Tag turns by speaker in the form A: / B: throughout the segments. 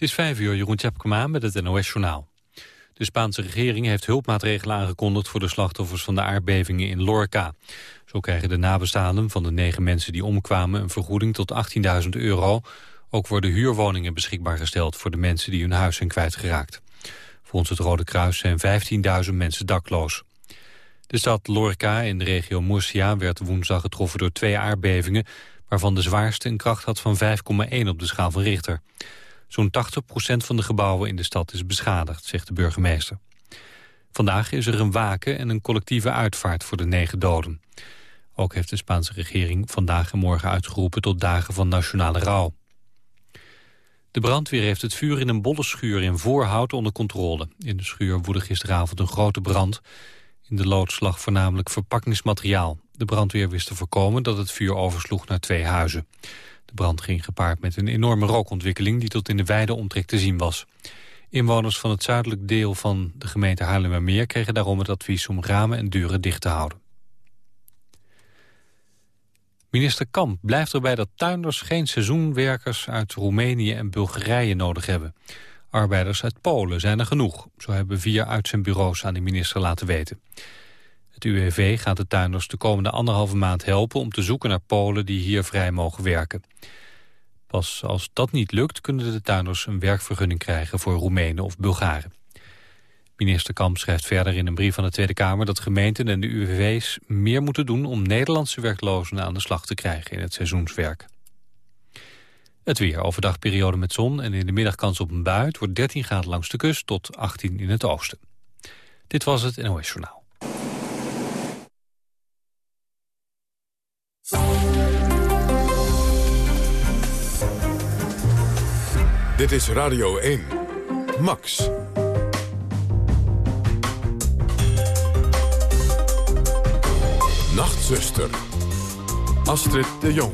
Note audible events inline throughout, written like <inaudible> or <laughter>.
A: Het is vijf uur, Jeroen Tjepkema met het NOS-journaal. De Spaanse regering heeft hulpmaatregelen aangekondigd... voor de slachtoffers van de aardbevingen in Lorca. Zo krijgen de nabestaanden van de negen mensen die omkwamen... een vergoeding tot 18.000 euro. Ook worden huurwoningen beschikbaar gesteld... voor de mensen die hun huis zijn kwijtgeraakt. Volgens het Rode Kruis zijn 15.000 mensen dakloos. De stad Lorca in de regio Murcia werd woensdag getroffen door twee aardbevingen... waarvan de zwaarste een kracht had van 5,1 op de schaal van Richter. Zo'n 80% van de gebouwen in de stad is beschadigd, zegt de burgemeester. Vandaag is er een waken en een collectieve uitvaart voor de negen doden. Ook heeft de Spaanse regering vandaag en morgen uitgeroepen tot dagen van nationale rouw. De brandweer heeft het vuur in een bolle schuur in Voorhout onder controle. In de schuur woedde gisteravond een grote brand. In de loods lag voornamelijk verpakkingsmateriaal. De brandweer wist te voorkomen dat het vuur oversloeg naar twee huizen. De brand ging gepaard met een enorme rookontwikkeling... die tot in de wijde omtrek te zien was. Inwoners van het zuidelijk deel van de gemeente Haarlemmermeer... kregen daarom het advies om ramen en deuren dicht te houden. Minister Kamp blijft erbij dat tuinders geen seizoenwerkers uit Roemenië en Bulgarije nodig hebben. Arbeiders uit Polen zijn er genoeg. Zo hebben vier uitzendbureaus aan de minister laten weten. Het UWV gaat de tuinders de komende anderhalve maand helpen... om te zoeken naar Polen die hier vrij mogen werken. Pas als dat niet lukt kunnen de tuinders een werkvergunning krijgen... voor Roemenen of Bulgaren. Minister Kamp schrijft verder in een brief aan de Tweede Kamer... dat gemeenten en de UWV's meer moeten doen... om Nederlandse werklozen aan de slag te krijgen in het seizoenswerk. Het weer, overdag periode met zon en in de middag kans op een bui. Het wordt 13 graden langs de kust tot 18 in het oosten. Dit was het NOS Journaal.
B: Dit is Radio 1. Max. Nachtzuster. Astrid de Jong.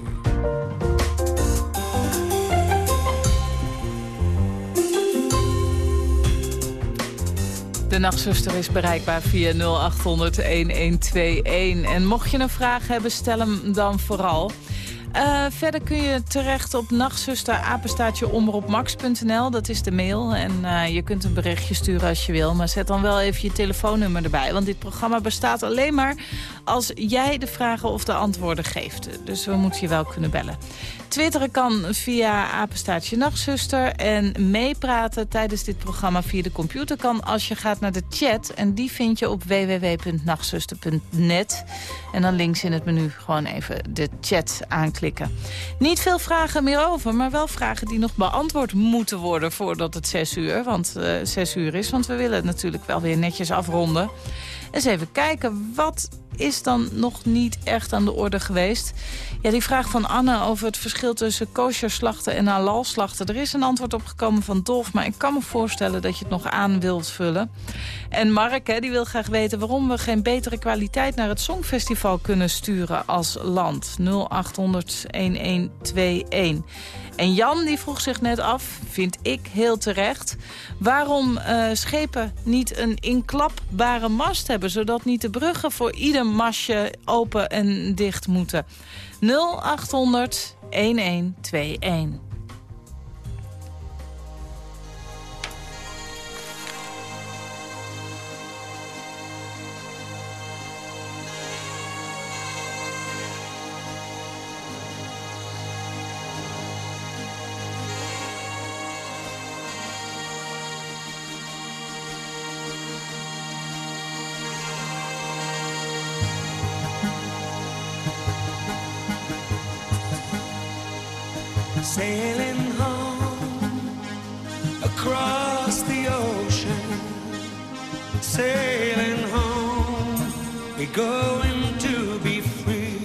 C: De nachtzuster is bereikbaar via 0800-1121. En mocht je een vraag hebben, stel hem dan vooral. Uh, verder kun je terecht op nachtzusterapenstaatjeomroepmax.nl. Dat is de mail. En uh, je kunt een berichtje sturen als je wil. Maar zet dan wel even je telefoonnummer erbij. Want dit programma bestaat alleen maar als jij de vragen of de antwoorden geeft. Dus we moeten je wel kunnen bellen. Twitteren kan via apenstaatje nachtzuster. En meepraten tijdens dit programma via de computer kan als je gaat naar de chat. En die vind je op www.nachtzuster.net. En dan links in het menu gewoon even de chat aanklikken. Niet veel vragen meer over, maar wel vragen die nog beantwoord moeten worden voordat het 6 uur, want, uh, 6 uur is. Want we willen het natuurlijk wel weer netjes afronden. Eens even kijken, wat is dan nog niet echt aan de orde geweest? Ja, die vraag van Anne over het verschil tussen kosher slachten en halal slachten. Er is een antwoord op gekomen van Dolf, maar ik kan me voorstellen dat je het nog aan wilt vullen. En Mark, hè, die wil graag weten waarom we geen betere kwaliteit naar het Songfestival kunnen sturen als land. 0800 1121. En Jan die vroeg zich net af, vind ik heel terecht... waarom uh, schepen niet een inklapbare mast hebben... zodat niet de bruggen voor ieder mastje open en dicht moeten. 0800 1121.
D: Sailing home across the ocean, sailing home. We're going to be free.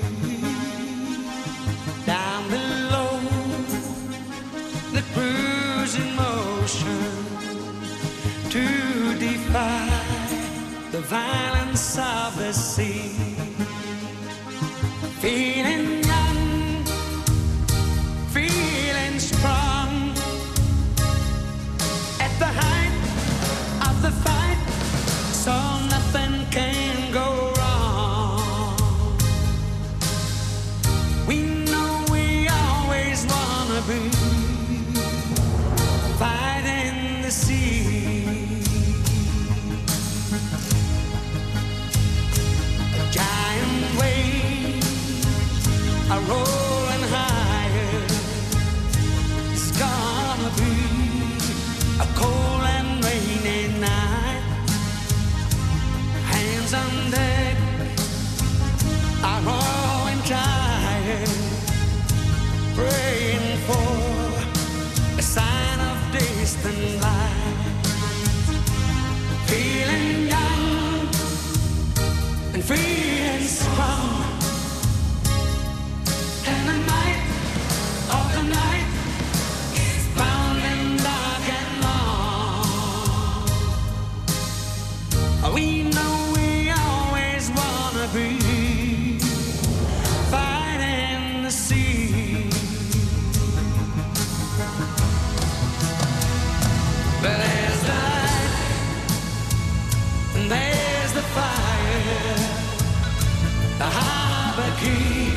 D: Down below, the cruising motion to defy the violence of the sea. Feeling and free and strong. And I'm. The harbor key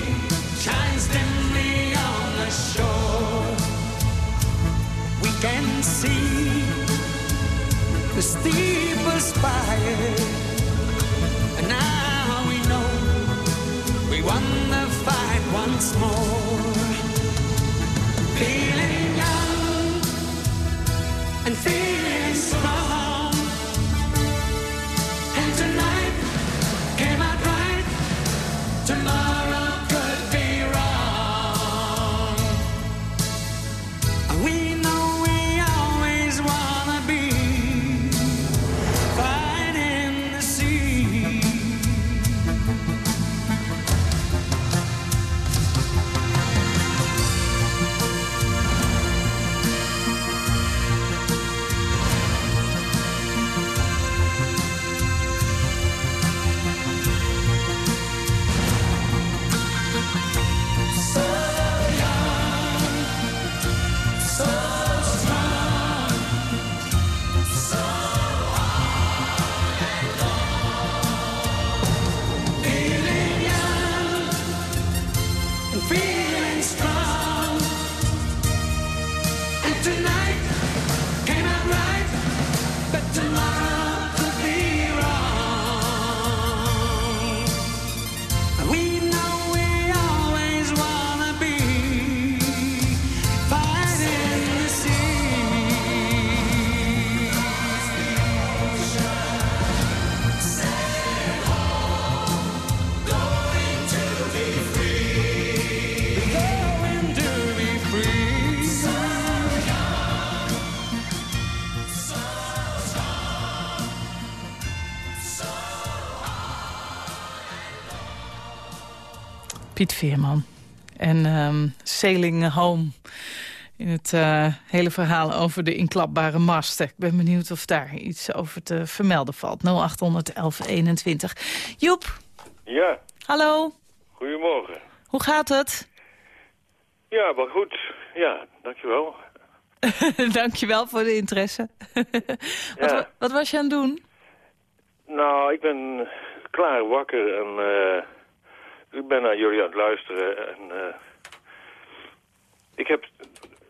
D: shines dimly on the shore. We can see the steeple spire. And now we know we won the fight once more. Feeling young and feeling strong. Tonight
C: En ehm, Sailing Home. In het eh, hele verhaal over de inklapbare masten. Ik ben benieuwd of daar iets over te vermelden valt. 0800 1121. Joep,
E: Ja,
C: hallo.
E: goedemorgen.
C: Hoe gaat het?
E: Ja, wel goed. Ja, dankjewel. <laughs>
C: Dankjewel voor de interesse. <laughs> wat,
E: Ja.
C: wa- wat was je aan het doen?
E: Nou, ik ben klaar wakker en eh, ik ben naar jullie aan het luisteren. En, eh, ik heb,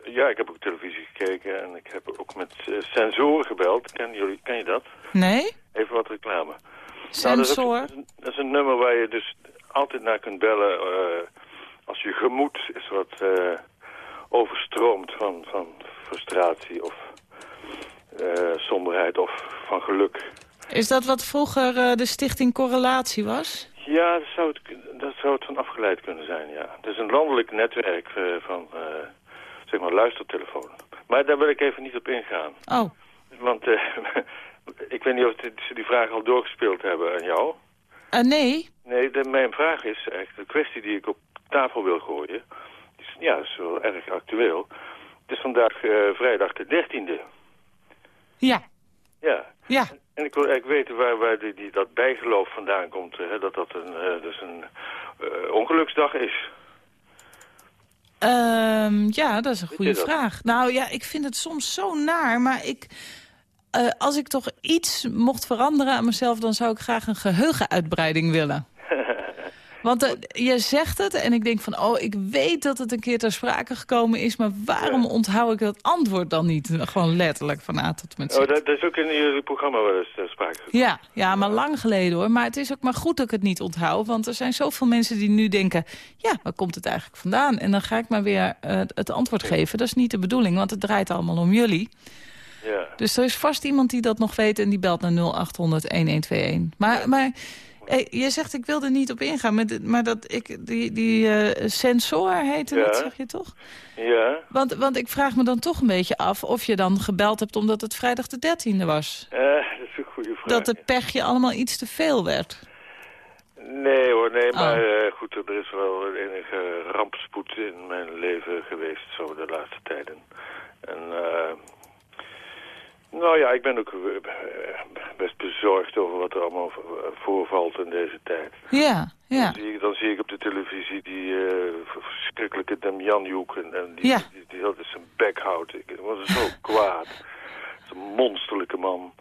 E: ja, ik heb ook televisie gekeken en ik heb ook met eh, sensoren gebeld. Ken, jullie, ken je dat?
C: Nee?
E: Even wat reclame. Nou, dat, is ook-
C: Sensor?
E: dat, is een, nummer waar je dus altijd naar kunt bellen eh, als je gemoed is wat overstroomt van, van frustratie of somberheid of van geluk.
C: Is dat wat vroeger de stichting Correlatie was?
E: Ja, dat zou, het, dat zou het van afgeleid kunnen zijn, ja. Het is een landelijk netwerk eh, van, eh, zeg maar, luistertelefoon. Maar daar wil ik even niet op ingaan.
C: Oh,
E: Want eh, <laughs> ik weet niet of ze die vraag al doorgespeeld hebben aan jou.
C: Eh, nee.
E: Nee, de, mijn vraag is echt de kwestie die ik op tafel wil gooien. Is, ja, is wel erg actueel. Het is vandaag vrijdag de 13e.
C: Ja,
E: Ja.
C: ja.
E: En ik wil eigenlijk weten waar, waar die, die, dat bijgeloof vandaan komt. Hè, dat dat een, eh, dus een eh, ongeluksdag is.
C: Ehm, ja, dat is een
E: Weet
C: goede vraag. Nou ja, ik vind het soms zo naar, maar ik... eh, als ik toch iets mocht veranderen aan mezelf... dan zou ik graag een geheugenuitbreiding willen. Want eh, je zegt het en ik denk van, oh, ik weet dat het een keer ter sprake gekomen is... maar waarom onthoud ik dat antwoord dan niet? Gewoon letterlijk van A tot met Z.
E: Oh, dat, dat is ook in jullie programma wel eens ter sprake gekomen.
C: Ja, ja, maar lang geleden hoor. Maar het is ook maar goed dat ik het niet onthoud. Want er zijn zoveel mensen die nu denken... ja, waar komt het eigenlijk vandaan? En dan ga ik maar weer eh, het antwoord geven. Dat is niet de bedoeling, want het draait allemaal om jullie.
E: Ja.
C: Dus er is vast iemand die dat nog weet en die belt naar 0800-1121. Maar, maar eh, je zegt, ik wil er niet op ingaan. Maar, maar dat ik, die, die eh, sensor heette dat, zeg je toch?
E: Ja.
C: Want, want ik vraag me dan toch een beetje af of je dan gebeld hebt... omdat het vrijdag de 13e was.
E: Eh, dat is een goede vraag.
C: Dat het pechje allemaal iets te veel werd.
E: Nee hoor, nee,
C: Oh.
E: maar eh, goed, er is wel enige rampspoed in mijn leven geweest, zo de laatste tijden. En, eh, nou ja, ik ben ook eh, best bezorgd over wat er allemaal v- voorvalt in deze tijd.
C: Ja, ja.
E: Dan, zie ik, dan zie ik op de televisie die eh, verschrikkelijke Demjanjuk en, en die,
C: Ja.
E: die, die, is zijn bek houdt. Ik was zo <laughs> kwaad. Het is een monsterlijke man.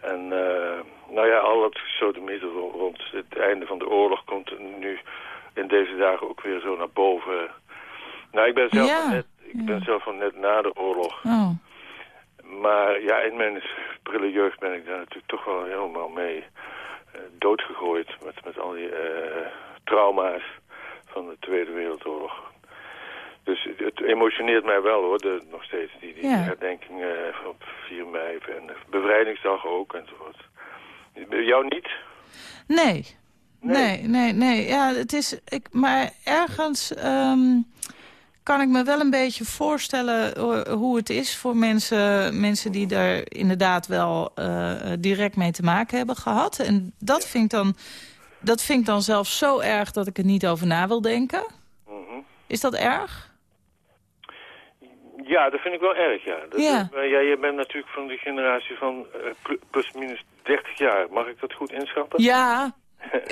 E: En eh, nou ja, al dat gesodemieter ro- rond het einde van de oorlog komt nu in deze dagen ook weer zo naar boven. Nou, ik ben zelf,
C: Ja,
E: van net, ik ben zelf van net na de oorlog.
C: Oh.
E: Maar ja, in mijn prille jeugd ben ik daar natuurlijk toch wel helemaal mee eh, doodgegooid. Met, met al die eh, trauma's van de Tweede Wereldoorlog. Dus het, emotioneert mij wel hoor, de, nog steeds. Die, die
C: Ja.
E: herdenking eh, op 4 mei en bevrijdingsdag ook enzovoort. Jou niet?
C: Nee. Nee, nee, nee. Ja, het is, ik, maar ergens ehm, kan ik me wel een beetje voorstellen ho- hoe het is voor mensen, mensen die daar inderdaad wel eh, eh, direct mee te maken hebben gehad. En dat vind, ik dan, dat vind ik dan zelfs zo erg dat ik er niet over na wil denken.
E: Mhm.
C: Is dat erg?
E: Ja, dat vind ik wel erg, ja. Dat,
C: Ja.
E: eh, ja jij bent natuurlijk van de generatie van eh, pl- plus minus 30 jaar. Mag ik dat goed inschatten?
C: Ja.
E: En,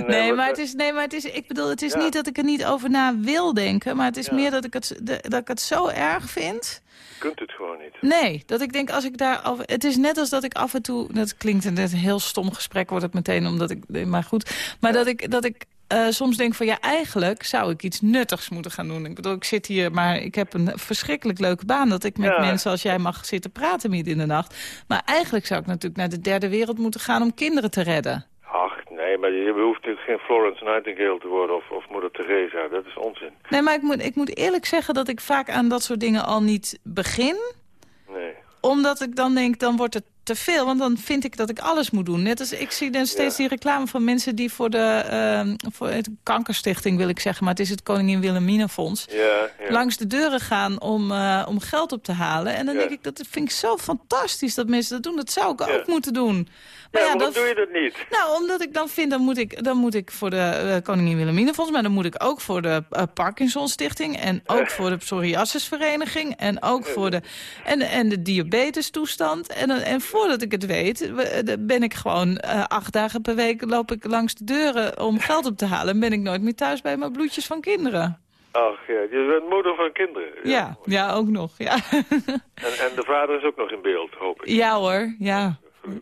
E: eh,
C: Nee, maar het is, nee, maar het is, ik bedoel, het is
E: Ja.
C: niet dat ik er niet over na wil denken. Maar het is
E: Ja.
C: meer dat ik het, dat ik het zo erg vind.
E: Je kunt het gewoon niet.
C: Nee, dat ik denk als ik daar... Af, het is net als dat ik af en toe... Dat klinkt een, een heel stom gesprek, wordt het meteen, omdat ik... Maar goed, maar dat ik... Dat ik eh, soms denk van ja, eigenlijk zou ik iets nuttigs moeten gaan doen. Ik bedoel, ik zit hier, maar ik heb een verschrikkelijk leuke baan... dat ik met
E: Ja.
C: mensen als jij mag zitten praten midden in de nacht. Maar eigenlijk zou ik natuurlijk naar de derde wereld moeten gaan... om kinderen te redden.
E: Ach, nee, maar je hoeft natuurlijk geen Florence Nightingale te worden of, of moeder Teresa. Dat is onzin.
C: Nee, maar ik moet, ik moet eerlijk zeggen dat ik vaak aan dat soort dingen al niet begin.
E: Nee.
C: Omdat ik dan denk, dan wordt het te veel. Want dan vind ik dat ik alles moet doen. Net als ik zie dan steeds
E: Ja.
C: die reclame van mensen die voor de ehm, voor het kankerstichting wil ik zeggen. Maar het is het Koningin Wilhelminafonds.
E: Ja, ja.
C: Langs de deuren gaan om, eh, om geld op te halen. En dan denk ik, dat vind ik zo fantastisch dat mensen dat doen. Dat zou ik ook moeten doen. Maar
E: ja, waarom
C: dat,
E: doe je dat niet?
C: nou, omdat ik dan vind, dan moet ik, dan moet ik voor de eh, Koningin Wilhelminafonds... maar dan moet ik ook voor de eh, Parkinson Stichting... en ook <laughs> voor de Psoriasisvereniging... en ook voor de, en, en de diabetestoestand. En, dan- en voordat ik het weet, we- eh, ben ik gewoon eh, acht dagen per week... loop ik langs de deuren om geld op te halen... en ben ik nooit meer thuis bij mijn bloedjes van kinderen.
E: Ach ja, je bent moeder van kinderen.
C: Ja, ja, ook nog. Ja,
E: En, en de vader is ook nog in beeld, hoop ik.
C: ja hoor, ja.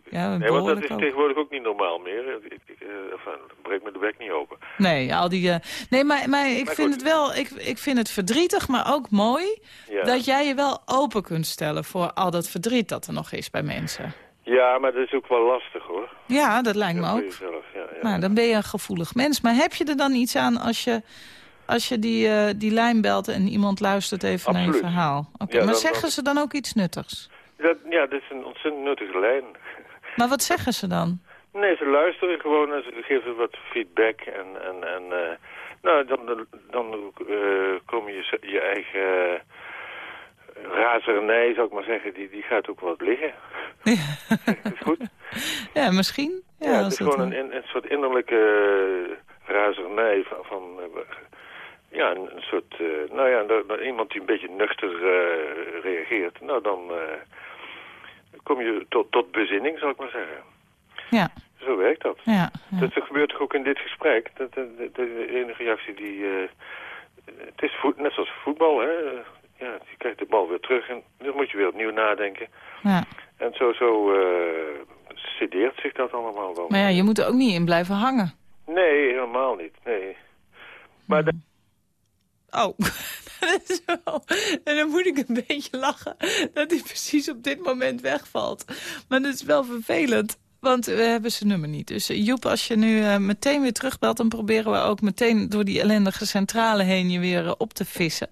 C: Ja,
E: Nee, want dat is
C: ook.
E: tegenwoordig ook niet normaal meer. Ik, ik, eh, enfin, breek me de bek niet open.
C: Nee, al die, eh, nee maar, maar ik
E: Maar
C: vind
E: goed.
C: het wel, ik, ik vind het verdrietig, maar ook mooi
E: Ja.
C: dat jij je wel open kunt stellen voor al dat verdriet dat er nog is bij mensen.
E: Ja, maar dat is ook wel lastig hoor.
C: Ja, dat lijkt me
E: Ja,
C: ook.
E: jezelf, ja, ja.
C: Nou, dan ben je een gevoelig mens. Maar heb je er dan iets aan als je, als je die, eh, die lijn belt en iemand luistert even naar je verhaal? Oké,
E: Ja,
C: maar
E: dan-
C: zeggen
E: dan-
C: ze dan ook iets nuttigs?
E: Dat, ja, dit is een ontzettend nuttige lijn. <laughs>
C: Maar wat zeggen ze dan?
E: Nee, ze luisteren gewoon en ze geven wat feedback. En, en, en eh, nou, dan, dan, eh, kom je je, eigen eh, razernij, zou ik maar zeggen, die, die gaat ook wat liggen. <laughs> is goed? <laughs>
C: Ja, misschien. Ja,
E: Ja, het is
C: dat
E: gewoon een, een soort innerlijke razernij van... van ja, een, een soort... nou ja, dat- dat iemand die een beetje nuchter reageert. Nou, dan kom je tot, tot bezinning, zou ik maar zeggen.
C: Ja,
E: Zo werkt dat.
C: ja, ja.
E: Dat gebeurt toch ook in dit gesprek. Dat, de, de, enige reactie die... eh, het is voet, net zoals voetbal, hè. Ja, je krijgt de bal weer terug en dan moet je weer opnieuw nadenken.
C: ja.
E: En zo, zo eh cedeert zich dat allemaal wel.
C: Maar ja, je moet er ook niet in blijven hangen.
E: Nee, helemaal niet. Nee. Maar dat-
C: Oh, <laughs> <laughs> En dan moet ik een beetje lachen dat hij precies op dit moment wegvalt. Maar dat is wel vervelend, want we hebben zijn nummer niet. Dus eh, Joep, als je nu eh, meteen weer terugbelt... dan proberen we ook meteen door die ellendige centrale heen je weer eh, op te vissen.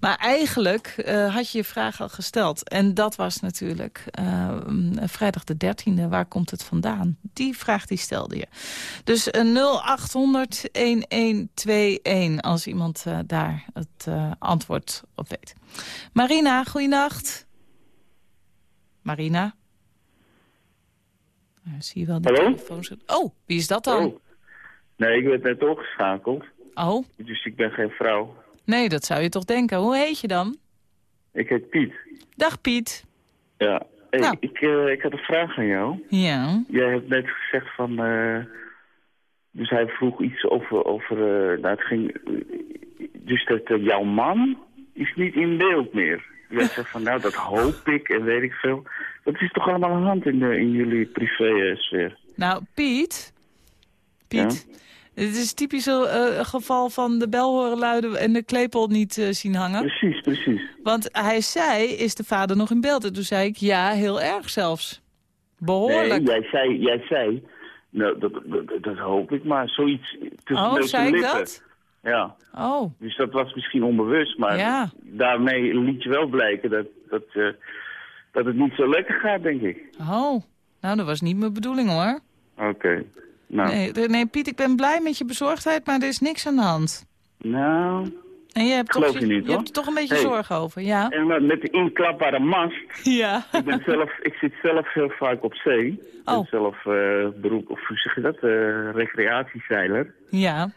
C: Maar eigenlijk had je je vraag al gesteld. En dat was natuurlijk vrijdag de 13e. Waar komt het vandaan? Die vraag die stelde je. Dus eh, 0800-1121 als iemand daar het antwoord op weet. Marina, goeienacht. Marina? Ja, zie je wel, de
F: Hallo?
C: Oh, wie is dat dan?
F: Oh. Nee, ik werd net opgeschakeld.
C: Oh,
F: Dus ik ben geen vrouw.
C: nee, dat zou je toch denken. Hoe heet je dan?
F: Ik heet Piet.
C: Dag Piet.
F: Ja. Hey,
C: Nou.
F: ik, eh, ik had een vraag aan jou.
C: Ja.
F: Jij hebt net gezegd van... eh, dus hij vroeg iets over... over nou, het ging... dus dat jouw man is niet in beeld meer. Jij zegt van, nou, dat hoop ik en weet ik veel. Dat is toch allemaal aan de hand in, de, in jullie privé-sfeer?
C: Nou, Piet. Piet. Het is typisch een eh, geval van de bel horen luiden en de klepel niet eh, zien hangen.
F: Precies, precies.
C: Want hij zei, is de vader nog in beeld? En toen zei ik, ja, heel erg zelfs. Behoorlijk.
F: Nee, jij zei, jij zei nou, dat, dat, dat hoop ik maar, zoiets tussen
C: oh, zei ik
F: lippen.
C: dat?
F: Ja,
C: Oh,
F: dus dat was misschien onbewust, maar
C: Ja.
F: daarmee liet je wel blijken dat, dat, eh, dat het niet zo lekker gaat, denk ik.
C: oh. Nou, dat was niet mijn bedoeling hoor.
F: Oké, nou,
C: Nee, nee, Piet, ik ben blij met je bezorgdheid, maar er is niks aan de hand.
F: nou,
C: En je hebt, toch,
F: je niet,
C: je
F: hoor.
C: hebt er toch een beetje
F: Hey.
C: zorgen over, ja?
F: en met- met de inklapbare mast, <laughs>
C: Ja.
F: ik, ben zelf, ik zit zelf heel vaak op zee. Ik ben
C: Oh.
F: zelf eh, beroep, of hoe zeg je dat, eh, recreatiezeiler.
C: Ja.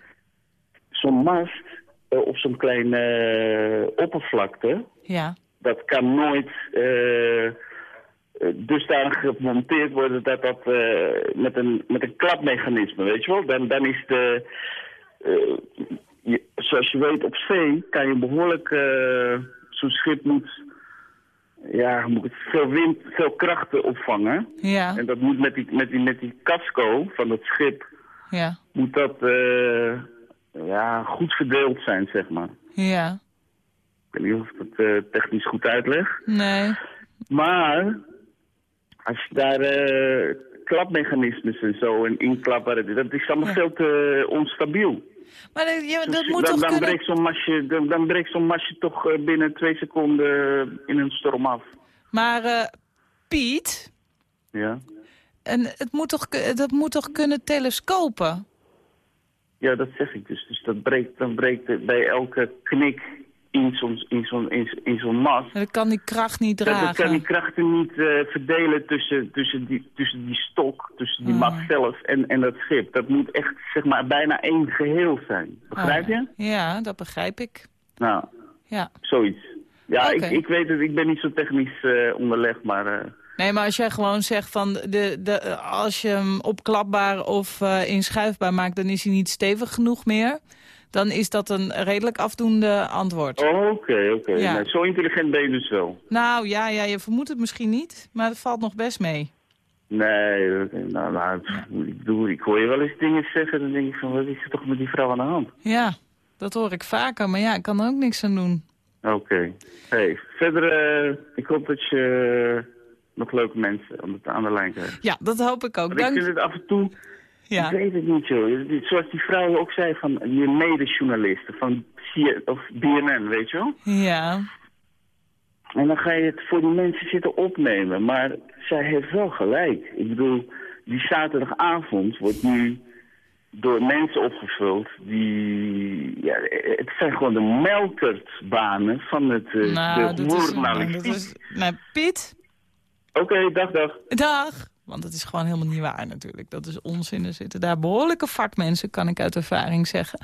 F: Zo'n mast eh, op zo'n kleine eh, oppervlakte,
C: Ja.
F: dat kan nooit eh, dusdanig gemonteerd worden dat dat met, een, met een klapmechanisme, weet je wel? Dan, dan is de, je- zoals je weet op zee kan je behoorlijk, eh, zo'n schip moet, ja, moet veel wind, veel krachten opvangen.
C: Ja.
F: En dat moet met die, met die, met die casco van het schip,
C: Ja.
F: moet dat ja, goed verdeeld zijn, zeg maar.
C: Ja.
F: Ik weet niet of ik het eh, technisch goed uitleg.
C: Nee.
F: Maar als je daar eh, klapmechanismes en zo en inklappen, dat is allemaal
C: Ja.
F: veel te onstabiel.
C: Maar dat, ja, dat
F: Dus
C: moet
F: dan,
C: toch
F: dan,
C: kunnen...
F: breekt zo'n masje, dan, dan breekt zo'n masje toch eh, binnen twee seconden in een storm af.
C: Maar eh, Piet,
F: Ja,
C: en het moet toch, dat moet toch kunnen telescopen?
F: Ja dat zeg ik dus. Dus dat breekt, dan breekt bij elke knik in zo'n in zo'n in, in zo'n mast.
C: Dat kan die kracht niet
F: Dat, dat kan
C: dragen.
F: die krachten niet eh, verdelen tussen, tussen, die, tussen die stok, tussen die mast zelf en, en dat schip. Dat moet echt zeg maar bijna één geheel zijn. Begrijp
C: Oh,
F: je?
C: Ja, dat begrijp ik.
F: Nou,
C: Ja.
F: zoiets. Ja, ik, ik weet het, ik ben niet zo technisch eh, onderlegd, maar... eh,
C: Nee, maar als jij gewoon zegt van de, de, als je hem opklapbaar of eh inschuifbaar maakt, dan is hij niet stevig genoeg meer. Dan is dat een redelijk afdoende antwoord.
F: oh, Oké, oké.
C: Ja.
F: Nee, zo intelligent ben je dus wel.
C: Nou ja, ja, je vermoedt het misschien niet, maar het valt nog best mee.
F: Nee, nou, nou ik bedoel, ik hoor je wel eens dingen zeggen, dan denk ik van, wat is er toch met die vrouw aan de hand?
C: Ja, dat hoor ik vaker, maar ja, ik kan er ook niks aan doen.
F: Oké. Hey, verder, eh, ik hoop dat je eh, nog leuke mensen aan de, aan de lijn krijgt.
C: Ja, dat hoop ik ook.
F: Want ik
C: Dank.
F: vind het af en toe,
C: Ja.
F: ik weet het niet. Die- Zoals die vrouw ook zei van je medejournalisten van of BNN, weet je wel?
C: Ja,
F: En dan ga je het voor die mensen zitten opnemen. Maar zij heeft wel gelijk. Ik bedoel, die zaterdagavond wordt nu door mensen opgevuld die... Ja, het zijn gewoon de melkertbanen van het uh,
C: nou,
F: de
C: dat is,
F: journalistiek.
C: dat is... Nou, Piet,
F: Oké, dag, dag.
C: dag. Want dat is gewoon helemaal niet waar natuurlijk. Dat is onzin. Er zitten daar behoorlijke vakmensen, kan ik uit ervaring zeggen.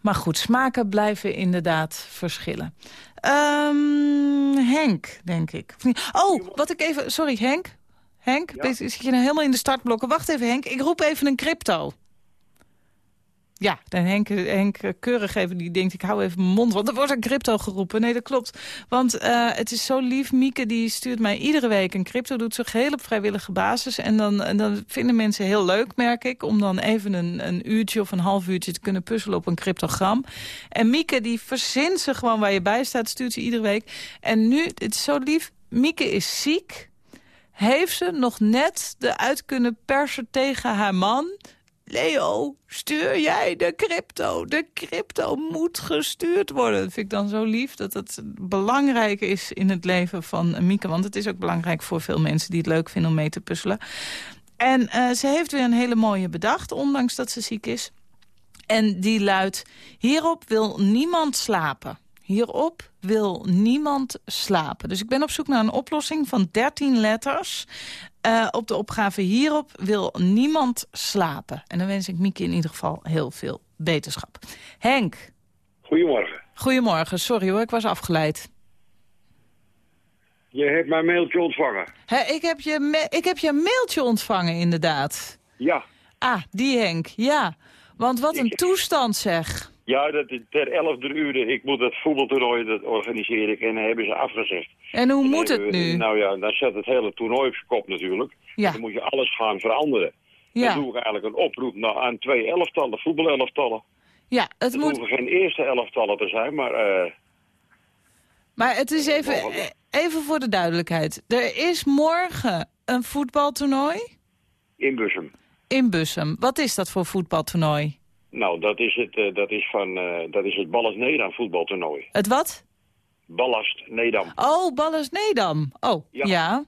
C: Maar goed, smaken blijven inderdaad verschillen. Ehm, Henk, denk ik. Oh, wat ik even... Sorry, Henk? Henk, zit je nou helemaal in de startblokken? Wacht even, Henk. Ik roep even een crypto. Ja, en Henk, Henk Keurig even, die denkt, ik hou even mijn mond, want er wordt een crypto geroepen. Nee, dat klopt. Want eh, het is zo lief, Mieke die stuurt mij iedere week een crypto, doet ze geheel op vrijwillige basis. En dan, en dan vinden mensen heel leuk, merk ik, om dan even een, een uurtje of een half uurtje te kunnen puzzelen op een cryptogram. En Mieke die verzint ze gewoon waar je bij staat, stuurt ze iedere week. En nu, het is zo lief, Mieke is ziek, heeft ze nog net eruit kunnen persen tegen haar man... Leo, stuur jij de crypto? De crypto moet gestuurd worden. Dat vind ik dan zo lief dat het belangrijk is in het leven van Mieke. Want het is ook belangrijk voor veel mensen die het leuk vinden om mee te puzzelen. En eh, ze heeft weer een hele mooie bedacht, ondanks dat ze ziek is. En die luidt, hierop wil niemand slapen. Hierop wil niemand slapen. Dus ik ben op zoek naar een oplossing van 13 letters. Uh, op de opgave hierop wil niemand slapen. En dan wens ik Mieke in ieder geval heel veel beterschap. Henk.
G: Goedemorgen.
C: Goedemorgen. Sorry hoor, ik was afgeleid.
G: Je hebt mijn mailtje ontvangen.
C: He, ik, heb je ik heb je mailtje ontvangen, inderdaad.
G: Ja.
C: Ah, die Henk, ja. Want wat een toestand zeg.
G: Ja, dat is ter elfde uur. Ik moet het voetbaltoernooi, dat organiseer ik. En dan hebben ze afgezegd.
C: En hoe
G: En
C: moet het
G: we-
C: nu?
G: Nou ja, dan zet het hele toernooi op zijn kop natuurlijk.
C: Ja.
G: Dan moet je alles gaan veranderen.
C: Ja.
G: Dan doe ik eigenlijk een oproep naar, aan twee elftallen, voetbalelftallen.
C: Ja, het
G: Het
C: moet...
G: hoeven geen eerste elftallen te zijn, maar eh,
C: Maar het is even, eh, even voor de duidelijkheid. Er is morgen een voetbaltoernooi
G: in Bussum.
C: in Bussum. Wat is dat voor voetbaltoernooi?
G: Nou, dat is het, eh, dat is van, eh, dat is het Ballast Nedam voetbaltoernooi.
C: Het wat?
G: Ballast Nedam.
C: Oh, Balles Nedam. Oh, ja.
G: Ja.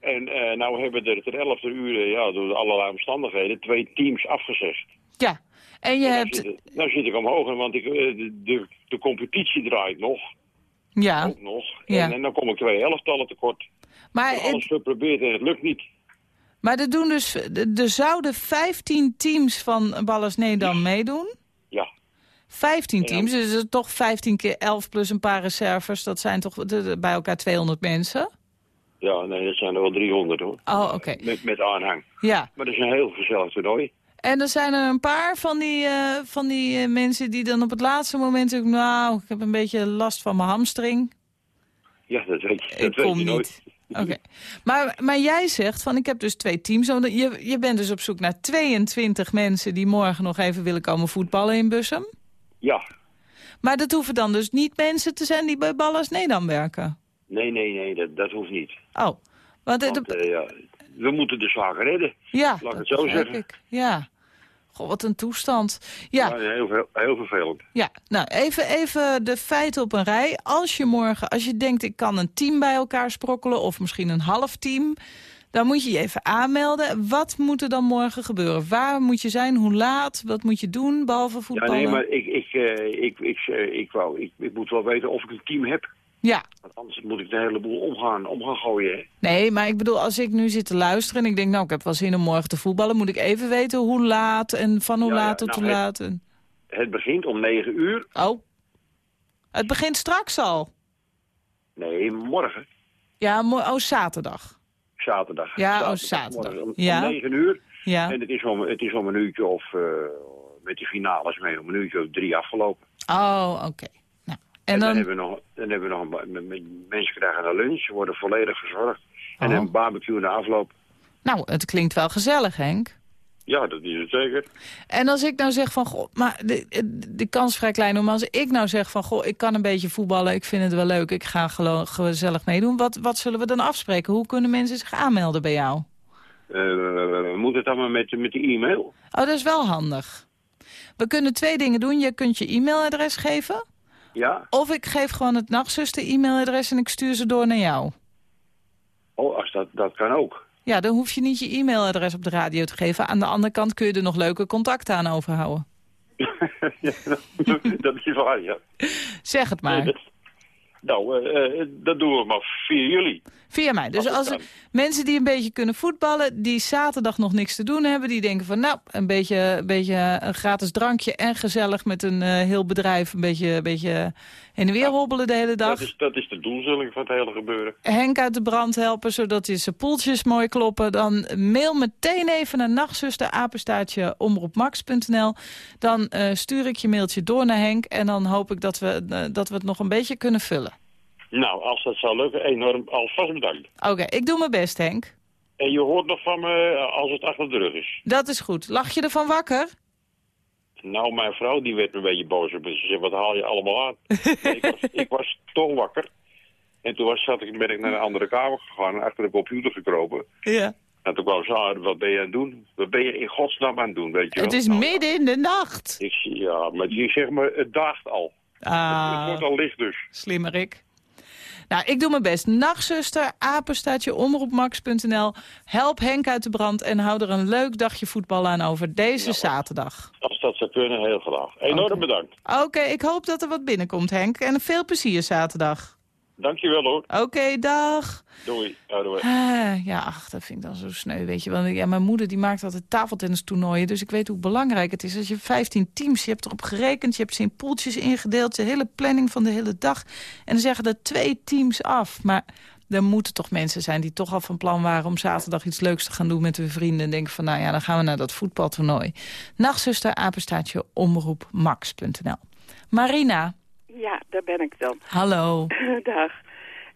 G: En eh, nou hebben er ter elfde uur, ja, door allerlei omstandigheden, twee teams afgezegd.
C: Ja. En je
G: Nou
C: hebt...
G: zit, nou zit ik omhoog, want ik, de, de, de competitie draait nog.
C: Ja.
G: Ook nog.
C: Ja.
G: En, en dan kom ik twee elftallen tekort.
C: Maar,
G: Ik heb alles geprobeerd en het lukt niet.
C: Maar er, doen dus, er zouden 15 teams van Balles Nedam meedoen.
G: Ja.
C: 15
G: Ja.
C: teams, dus het is toch 15 keer 11 plus een paar reserves. Dat zijn toch bij elkaar 200 mensen?
G: Ja, nee, dat zijn er wel 300 hoor.
C: Oh, oké.
G: Met, met aanhang.
C: Ja.
G: Maar dat is een heel gezellig toernooi.
C: En er zijn er een paar van die, eh, van die eh, mensen die dan op het laatste moment... zeggen, Nou, ik heb een beetje last van mijn hamstring.
G: Ja, dat weet je, dat
C: Ik
G: weet
C: kom
G: je nooit.
C: niet. Oké. Maar, maar jij zegt van ik heb dus twee teams. Je, je bent dus op zoek naar 22 mensen die morgen nog even willen komen voetballen in Bussum.
G: Ja.
C: Maar dat hoeven dan dus niet mensen te zijn die bij Ballas Nedam werken.
G: Nee, nee, nee, dat, dat hoeft niet.
C: Oh, want, de-
G: eh, ja, we moeten de zaken redden.
C: ja,
G: laat
C: dat
G: het zo zeggen.
C: ik. Ja. Goh, wat een toestand. Ja,
G: Ja, heel, heel vervelend.
C: Ja, nou even, even de feiten op een rij. Als je morgen, als je denkt ik kan een team bij elkaar sprokkelen... of misschien een half team, dan moet je je even aanmelden. Wat moet er dan morgen gebeuren? Waar moet je zijn? Hoe laat? Wat moet je doen, behalve
G: Ja,
C: voetballen?
G: nee, maar ik, ik, eh, ik, ik, eh, ik, wou, ik, ik moet wel weten of ik een team heb.
C: Ja,
G: Want anders moet ik de hele boel omgaan, om gaan gooien. hè.
C: nee, maar ik bedoel, als ik nu zit te luisteren... en ik denk, nou, ik heb wel zin om morgen te voetballen... moet ik even weten hoe laat en van hoe
G: Ja, ja,
C: laat tot
G: nou,
C: hoe laat. En...
G: Het begint om 9 uur.
C: Oh, het begint straks al.
G: Nee, morgen.
C: Ja, mo- oh, zaterdag.
G: Zaterdag.
C: Ja, oh, zaterdag.
G: morgen Om,
C: Ja.
G: om 9 uur.
C: Ja.
G: En het is, om, het is om een uurtje of... eh, met die finales mee, om een uurtje of drie afgelopen.
C: Oh, oké.
G: En,
C: en
G: dan,
C: dan...
G: hebben we nog, dan hebben we nog een, mensen krijgen een lunch, worden volledig verzorgd. En
C: Oh.
G: een barbecue na afloop.
C: Nou, het klinkt wel gezellig, Henk.
G: Ja, dat is het zeker.
C: En als ik nou zeg van, goh, maar de, de kans is vrij klein. Maar als ik nou zeg van, goh, ik kan een beetje voetballen, ik vind het wel leuk, ik ga gezellig meedoen. Wat, wat zullen we dan afspreken? Hoe kunnen mensen zich aanmelden bij jou?
G: Eh, we moeten het allemaal met, met de e-mail.
C: Oh, dat is wel handig. We kunnen twee dingen doen. Je kunt je e-mailadres geven.
G: Ja?
C: Of ik geef gewoon het nachtzuster e-mailadres en ik stuur ze door naar jou.
G: Oh, als dat, dat kan ook.
C: Ja, dan hoef je niet je e-mailadres op de radio te geven. Aan de andere kant kun je er nog leuke contacten aan overhouden. <laughs>
G: Ja, dat is waar, ja.
C: Zeg het maar.
G: Nee, dat- Nou, eh, eh, dat doen we maar 4 juli.
C: Via mij. Dus
G: Als
C: er mensen die een beetje kunnen voetballen... die zaterdag nog niks te doen hebben... die denken van nou, een beetje, een beetje een gratis drankje... en gezellig met een eh, heel bedrijf... een beetje, een beetje heen en weer hobbelen de hele dag.
G: Dat is, dat is de doelstelling van het hele gebeuren.
C: Henk uit de brand helpen, zodat hij zijn poeltjes mooi kloppen. Dan mail meteen even naar nachtzuster, apenstaartje, omroepmax.nl. Dan stuur ik je mailtje door naar Henk. En dan hoop ik dat we, dat we het nog een beetje kunnen vullen.
G: Nou, als dat zou lukken, enorm alvast bedankt.
C: Oké, ik doe mijn best, Henk.
G: En je hoort nog van me eh, als het achter de rug is.
C: Dat is goed. Lach je ervan wakker?
G: Nou, mijn vrouw die werd me een beetje boos op me. Ze zei, wat haal je allemaal aan? Ik, was, ik was toch wakker. En toen was, zat ik, ben ik naar een andere kamer gegaan en achter de computer gekropen.
C: Ja.
G: En toen kwam ze aan, wat ben je aan het doen? Wat ben je in godsnaam aan het doen, weet je wel?
C: Het is
G: Nou,
C: midden in de nacht.
G: Ik, ja, maar je zeg maar, het daagt al. Het
C: Ah,
G: wordt al licht dus.
C: slimmerik. Nou, ik doe mijn best. Nachtzuster, apenstaatje, omroepmax.nl. Help Henk uit de brand en hou er een leuk dagje voetbal aan over deze zaterdag.
G: Als dat zou kunnen, heel graag. Enorm bedankt.
C: Oké, ik hoop dat er wat binnenkomt, Henk. En veel plezier zaterdag.
G: Dankjewel hoor.
C: Oké, dag.
G: Doei. Ja, doei.
C: Ah, ja, ach, dat vind ik dan zo sneu, weet je. Want ja, mijn moeder die maakt altijd tafeltennistoernooien. Dus ik weet hoe belangrijk het is. Als je 15 teams, je hebt erop gerekend. Je hebt ze in poeltjes ingedeeld. De hele planning van de hele dag. En dan zeggen er twee teams af. Maar er moeten toch mensen zijn die toch al van plan waren... om zaterdag iets leuks te gaan doen met hun vrienden. En denken van, nou ja, dan gaan we naar dat voetbaltoernooi. Nachtzuster, apenstaatje, omroepmax.nl. Marina,
H: Ja, daar ben ik dan.
C: hallo. <laughs>
H: Dag.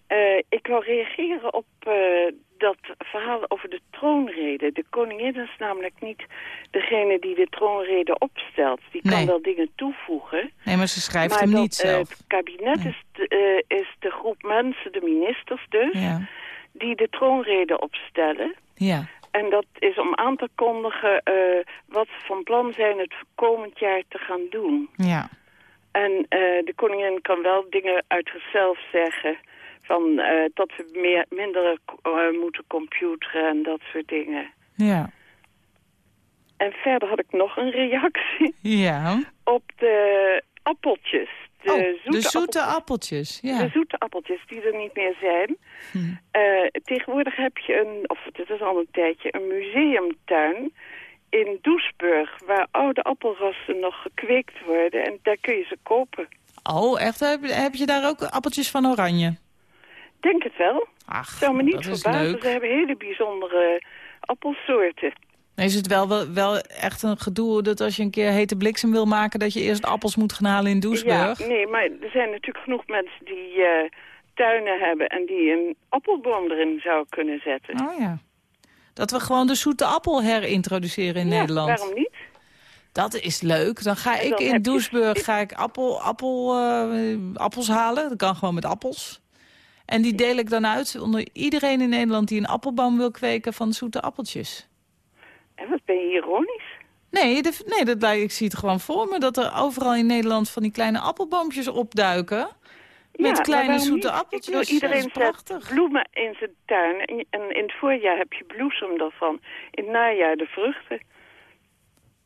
H: Eh, ik wil reageren op eh, dat verhaal over de troonrede. De koningin is namelijk niet degene die de troonrede opstelt. Die kan wel dingen toevoegen.
C: Nee, maar ze schrijft
H: maar
C: hem
H: dat,
C: niet
H: eh,
C: zelf.
H: het kabinet
C: Nee.
H: is, de, eh, is de groep mensen, de ministers dus,
C: Ja,
H: die de troonrede opstellen.
C: ja.
H: En dat is om aan te kondigen eh, wat ze van plan zijn het komend jaar te gaan doen.
C: ja.
H: En eh, de koningin kan wel dingen uit zichzelf zeggen. Van eh, dat we meer, minder eh, moeten computeren en dat soort dingen.
C: Ja.
H: En verder had ik nog een reactie
C: Ja.
H: op de appeltjes. De,
C: oh,
H: zoete,
C: de zoete
H: appeltjes,
C: appeltjes. Ja.
H: de zoete appeltjes die er niet meer zijn.
C: Hm.
H: Tegenwoordig heb je een, of het is al een tijdje, een museumtuin in Doesburg... waar oude appelrassen nog gekweekt worden en daar kun je ze kopen.
C: Oh, echt? Heb, heb je daar ook appeltjes van oranje?
H: Denk het wel.
C: Ach,
H: Zou me niet verbazen. Ze hebben hele bijzondere appelsoorten.
C: Is het wel, wel, wel echt een gedoe dat als je een keer hete bliksem wil maken... dat je eerst appels moet gaan halen in Doesburg?
H: Ja, nee, maar er zijn natuurlijk genoeg mensen die eh, tuinen hebben... en die een appelboom erin zou kunnen zetten.
C: Oh ja. Dat we gewoon de zoete appel herintroduceren in
H: Ja,
C: Nederland.
H: waarom niet?
C: Dat is leuk. Dan ga ik in
H: je-
C: Doesburg ga ik appel, appel, eh, appels halen. Dat kan gewoon met appels. En die deel ik dan uit onder iedereen in Nederland... die een appelboom wil kweken van zoete appeltjes.
H: En wat ben je ironisch?
C: Nee, de, nee dat, ik zie het gewoon voor me... dat er overal in Nederland van die kleine appelboompjes opduiken...
H: Ja,
C: met
H: maar
C: kleine
H: waarom
C: zoete?
H: Ik
C: appeltjes.
H: bedoel, iedereen zet bloemen in zijn tuin. En, en in het voorjaar heb je bloesem daarvan. In het najaar de vruchten.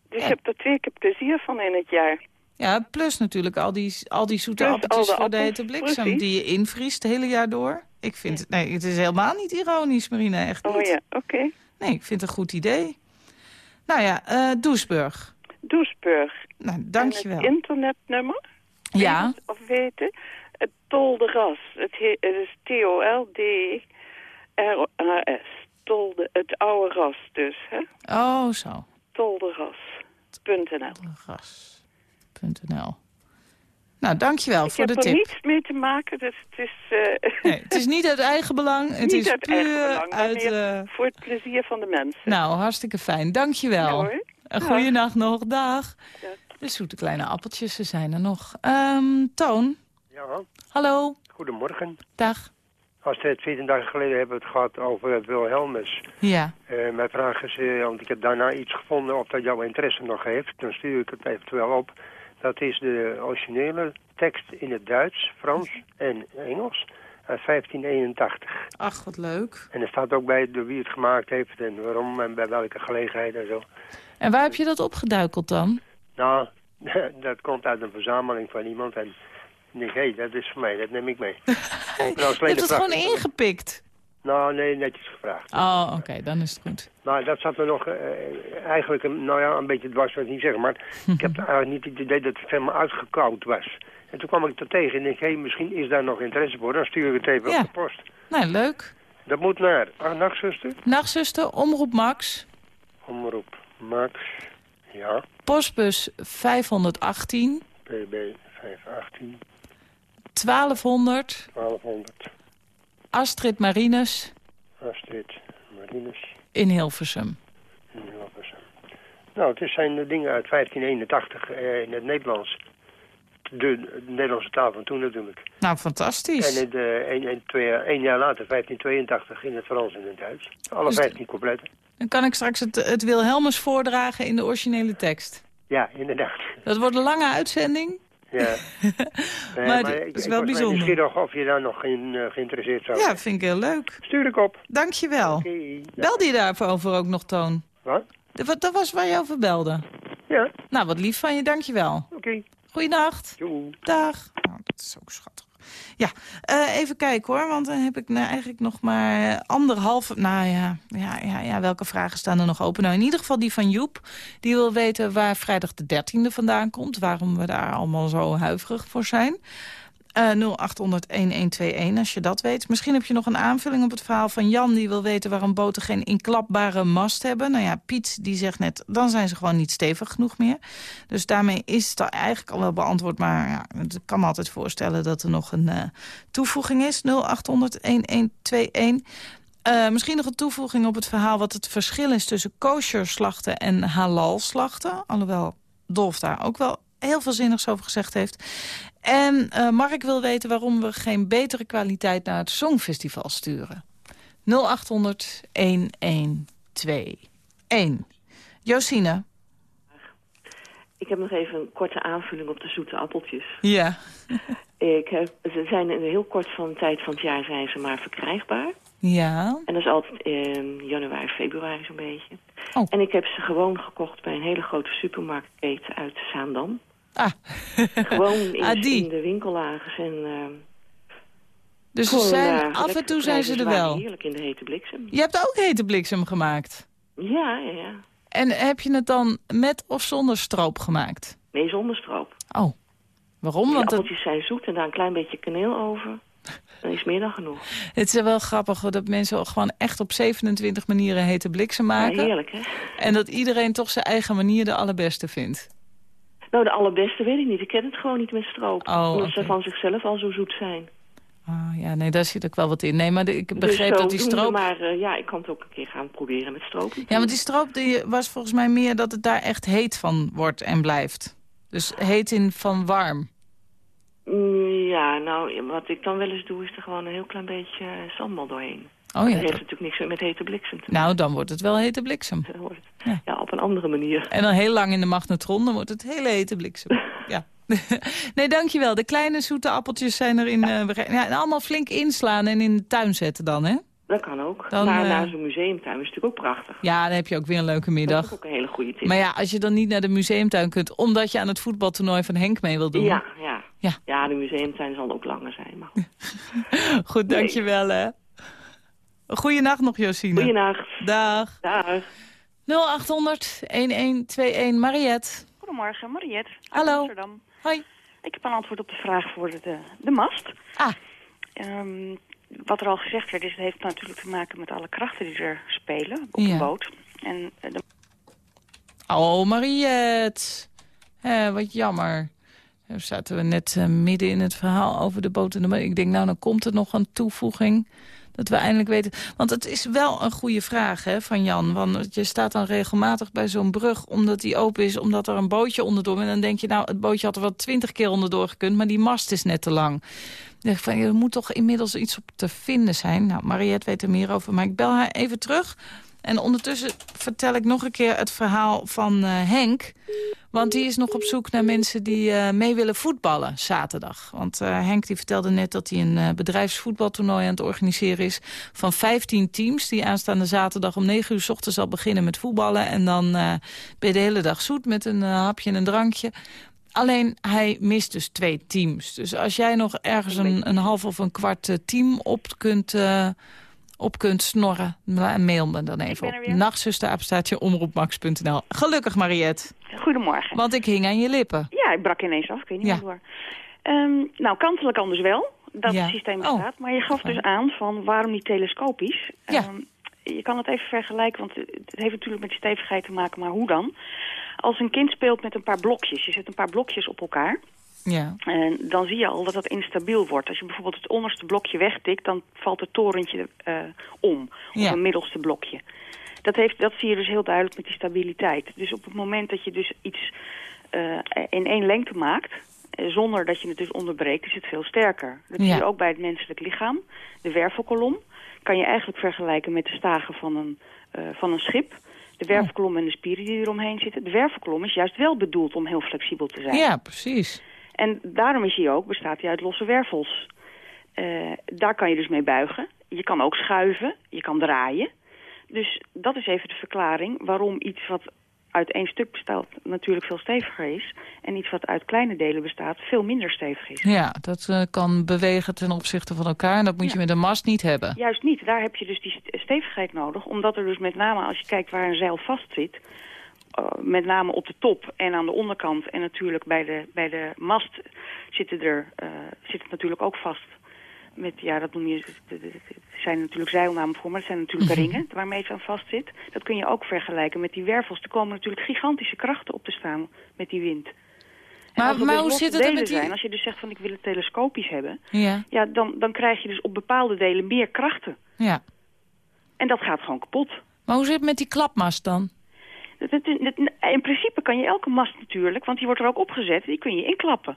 H: Dus
C: Ja.
H: je hebt er twee keer plezier van in het jaar.
C: Ja, plus natuurlijk al die, al die zoete
H: Plus
C: appeltjes
H: de
C: voor de hete bliksem...
H: precies.
C: die je invriest het hele jaar door. Ik vind het, nee, het is helemaal niet ironisch, Marina, echt niet.
H: Oh ja, oké.
C: Nee, ik vind het een goed idee. Nou ja, eh Doesburg.
H: Doesburg.
C: Nou,
H: En
C: dankjewel.
H: het internetnummer?
C: Ja,
H: Of weten? Ras. Het, he- het is T-O-L-D-R-A-S. Tolde, het oude ras dus, hè?
C: oh zo.
H: Tolderas.nl.
C: Gas.nl Nou, dankjewel
H: Ik
C: voor
H: heb
C: de
H: er
C: tip.
H: niets mee te maken, dus het is... eh,
C: Nee, het is niet uit eigen belang, <laughs> het
H: niet
C: is
H: uit
C: puur
H: eigen belang,
C: uit... eh,
H: voor het plezier van de mensen.
C: Nou, hartstikke fijn. Dankjewel.
H: Hoor.
C: Een goede nacht nog. Dag.
H: Dag.
C: De zoete kleine appeltjes, ze zijn er nog. Ehm, Toon,
I: Ja,
C: hallo.
I: goedemorgen.
C: Dag.
I: Als het 14 dagen geleden hebben we het gehad over het Wilhelmus.
C: Ja.
I: Eh, mijn vraag is, eh, want ik heb daarna iets gevonden of dat jouw interesse nog heeft. Dan stuur ik het eventueel op. Dat is de originele tekst in het Duits, Frans en Engels uit 1581.
C: Ach, wat leuk.
I: En er staat ook bij door wie het gemaakt heeft en waarom en bij welke gelegenheid en zo.
C: En waar heb je dat opgeduikeld dan?
I: Nou, <laughs> dat komt uit een verzameling van iemand en Denk, hé, dat is voor mij, dat neem ik mee. <laughs>
C: Je
I: Nou,
C: hebt het gewoon ingepikt.
I: Nou, nee, netjes gevraagd.
C: Oh, oké, dan is het goed.
I: Nou, dat zat me nog eh, eigenlijk een, nou ja, een beetje dwars, wil ik niet zeggen. Maar <laughs> ik heb eigenlijk niet het idee dat het helemaal uitgekoud was. En toen kwam ik er tegen en denk, hé, misschien is daar nog interesse voor. Dan stuur ik het even
C: Ja.
I: op de post.
C: Nou, leuk.
I: Dat moet naar, ah, nachtzuster,
C: Nachtzuster, Omroep Max,
I: omroep Max, ja,
C: postbus 518,
I: PB 518,
C: 1200,
I: 1200,
C: Astrid Marines
I: Astrid, Marines,
C: in Hilversum.
I: in Hilversum. Nou, het zijn de dingen uit 1581 eh, in het Nederlands. De, de Nederlandse taal van toen natuurlijk.
C: Nou,
I: En
C: fantastisch.
I: het, eh, een, een, twee, een jaar later, 1582, in het Frans en het Duits. Alle
C: Dus de-
I: 15 coupletten.
C: Dan kan ik straks het, het Wilhelmus voordragen in de originele tekst.
I: Ja, inderdaad.
C: Dat wordt een lange uitzending.
I: Ja. <laughs> Nee,
C: Maar het is wel
I: ik
C: bijzonder.
I: nieuwsgierig of je daar nog in, eh, geïnteresseerd zou
C: Ja, vind ik heel leuk.
I: Stuur ik op.
C: Dankjewel.
I: Oké. Ja.
C: Belde je daarover ook nog, Toon?
I: Wat?
C: Dat Dat was waar je over belde.
I: Ja,
C: Nou, wat lief van je, dankjewel.
I: oké.
C: Goeienacht.
I: Doei.
C: Dag. Oh, dat is ook schattig. Ja, eh, even kijken hoor, want dan heb ik nou eigenlijk nog maar anderhalve... Nou ja, ja, ja, ja, welke vragen staan er nog open? Nou, in ieder geval die van Joep. Die wil weten waar vrijdag de 13e vandaan komt. Waarom we daar allemaal zo huiverig voor zijn. Eh 0800-1121 als je dat weet. Misschien heb je nog een aanvulling op het verhaal van Jan... die wil weten waarom boten geen inklapbare mast hebben. Nou ja, Piet die zegt net, dan zijn ze gewoon niet stevig genoeg meer. Dus daarmee is het eigenlijk al wel beantwoord. Maar ja, ik kan me altijd voorstellen dat er nog een eh, toevoeging is. 0800-1121. Eh, misschien nog een toevoeging op het verhaal... wat het verschil is tussen kosher slachten en halal slachten. Alhoewel Dolf daar ook wel heel veel zinnigs over gezegd heeft. En eh, Mark wil weten waarom we geen betere kwaliteit naar het Songfestival sturen. 0800 1121. Josine.
J: Ik heb nog even een korte aanvulling op de zoete appeltjes.
C: Ja. <laughs>
J: Ik heb, ze zijn in heel kort van tijd van het jaar zijn ze maar verkrijgbaar.
C: Ja.
J: En dat is altijd in januari, februari zo'n beetje.
C: Oh.
J: En ik heb ze gewoon gekocht bij een hele grote supermarktketen uit Zaandam.
C: Ah.
J: Gewoon <laughs> in,
C: Ah,
J: in de winkellagens. En, ehm,
C: Dus ze
J: gewoon,
C: zijn,
J: eh,
C: af en toe zijn ze er wel.
J: heerlijk in de hete bliksem.
C: Je hebt ook hete bliksem gemaakt.
J: Ja, ja, ja.
C: En heb je het dan met of zonder stroop gemaakt?
J: Nee, zonder stroop.
C: Oh. Waarom? Want het,
J: appeltjes zijn zoet en daar een klein beetje kaneel over. Dan is meer dan genoeg. <laughs>
C: het is wel grappig dat mensen gewoon echt op 27 manieren hete bliksem
J: Ja,
C: maken.
J: heerlijk, hè?
C: en dat iedereen toch zijn eigen manier de allerbeste vindt.
J: Nou, de allerbeste weet ik niet. Ik ken het gewoon niet met stroop.
C: Oh,
J: omdat ze van zichzelf al zo zoet zijn.
C: Ah, ja, nee, daar zit ook wel wat in. Nee, maar de- ik
J: Dus
C: begreep dat die stroop...
J: Maar eh, ja, ik kan het ook een keer gaan proberen met stroop.
C: Ja, want die stroop die was volgens mij meer dat het daar echt heet van wordt en blijft. Dus heet in van warm.
J: Mm, Ja, nou, wat ik dan wel eens doe, is er gewoon een heel klein beetje eh, sambal doorheen.
C: Oh
J: dat
C: ja,
J: heeft
C: dat-
J: natuurlijk niks met hete bliksem te
C: nou dan wordt het wel hete bliksem. Ja.
J: Ja, op een andere manier.
C: En dan heel lang in de magnetron, dan wordt het hele hete bliksem. <laughs> Ja. <laughs> nee, dankjewel. De kleine zoete appeltjes zijn erin. eh begre- ja, en allemaal flink inslaan en in de tuin zetten dan, hè?
J: Dat kan ook.
C: Dan,
J: maar
C: eh,
J: naar zo'n museumtuin is natuurlijk ook prachtig.
C: Ja, dan heb je ook weer een leuke
J: Dat is
C: middag.
J: ook een hele goede tip.
C: Maar ja, als je dan niet naar de museumtuin kunt... omdat je aan het voetbaltoernooi van Henk mee wil doen.
J: ja, ja.
C: Ja.
J: ja, de museumtuin zal ook langer zijn. Maar goed. <laughs>
C: Goed, dankjewel, hè. Goeienacht nog, Josine.
J: Goeienacht.
C: Dag.
J: Dag.
C: 0800-1121, Mariette.
K: Goedemorgen, Mariette. uit
C: Hallo.
K: Amsterdam.
C: Hoi.
K: Ik heb een antwoord op de vraag voor de, de mast.
C: Ah.
K: Ehm, wat er al gezegd werd, is, het heeft natuurlijk te maken met alle krachten die er spelen op
C: Ja.
K: een boot. En eh, de
C: Oh, Mariette. Eh, wat jammer. Daar zaten we net eh, midden in het verhaal over de boot. en de Ik denk, nou, dan komt er nog een toevoeging. Dat we eindelijk weten. Want het is wel een goede vraag hè, van Jan. Want je staat dan regelmatig bij zo'n brug omdat die open is. Omdat er een bootje onderdoor. En dan denk je, nou, het bootje had er wel twintig keer onderdoor gekund. Maar die mast is net te lang. Dan denk van, er moet toch inmiddels iets op te vinden zijn. Nou, Mariette weet er meer over. Maar ik bel haar even terug. En ondertussen vertel ik nog een keer het verhaal van eh, Henk. Want die is nog op zoek naar mensen die eh, mee willen voetballen zaterdag. Want eh, Henk die vertelde net dat hij een eh, bedrijfsvoetbaltoernooi aan het organiseren is... van 15 teams die aanstaande zaterdag om 9 uur s ochtends al beginnen met voetballen. En dan ben je de hele dag zoet met een hapje en een drankje. Alleen hij mist dus twee teams. Dus als jij nog ergens een, een half of een kwart team op kunt, op kunt snorren... ma- mail me dan even op nachtzusterapenstaatje omroepmax.nl. Gelukkig, Mariette.
K: Goedemorgen.
C: Want ik hing aan je lippen.
K: Ja, ik brak ineens af, ik weet niet
C: Ja.
K: meer door. Ehm, nou, kantelijk anders wel, dat
C: Ja.
K: het systeem
C: Oh.
K: bestaat. Maar je gaf dus aan van waarom niet telescopisch.
C: Ja.
K: Ehm, je kan het even vergelijken, want het heeft natuurlijk met stevigheid te maken, maar hoe dan? Als een kind speelt met een paar blokjes, je zet een paar blokjes op elkaar...
C: Ja.
K: En dan zie je al dat dat instabiel wordt. Als je bijvoorbeeld het onderste blokje wegtikt, dan valt het torentje eh, om. Of
C: Ja.
K: een middelste blokje. Dat, heeft, dat zie je dus heel duidelijk met die stabiliteit. Dus op het moment dat je dus iets eh, in één lengte maakt, eh, zonder dat je het dus onderbreekt, is het veel sterker. Dat
C: Ja.
K: zie je ook bij het menselijk lichaam. De wervelkolom kan je eigenlijk vergelijken met de stagen van een, van een schip. De wervelkolom en de spieren die eromheen zitten. De wervelkolom is juist wel bedoeld om heel flexibel te zijn.
C: ja, precies.
K: En daarom is hij ook, bestaat hij uit losse wervels. Eh, daar kan je dus mee buigen. Je kan ook schuiven, je kan draaien. Dus dat is even de verklaring waarom iets wat uit één stuk bestaat natuurlijk veel steviger is. En iets wat uit kleine delen bestaat veel minder stevig is.
C: Ja, dat eh, kan bewegen ten opzichte van elkaar. En dat moet je met een mast niet hebben.
K: Juist niet, daar heb je dus die st- stevigheid nodig. Omdat er dus met name, als je kijkt waar een zeil vast zit... eh, met name op de top en aan de onderkant... en natuurlijk bij de, bij de mast zitten er, eh, zit het natuurlijk ook vast. Met, ja, dat noem je, er zijn natuurlijk zeilnamen voor, maar het zijn natuurlijk
C: Mhm.
K: ringen waarmee het aan vast zit. Dat kun je ook vergelijken met die wervels. Er komen natuurlijk gigantische krachten op te staan met die wind.
C: Maar-
K: als
C: maar
K: dus
C: hoe zit het dan met die-
K: Zijn, als je dus zegt van ik wil het telescopisch hebben...
C: Ja,
K: Ja, dan, dan krijg je dus op bepaalde delen meer krachten.
C: ja.
K: En dat gaat gewoon kapot.
C: Maar hoe zit het met die klapmast dan?
K: Dat- dat- dat- In principe kan je elke mast natuurlijk, want die wordt er ook opgezet, die kun je inklappen.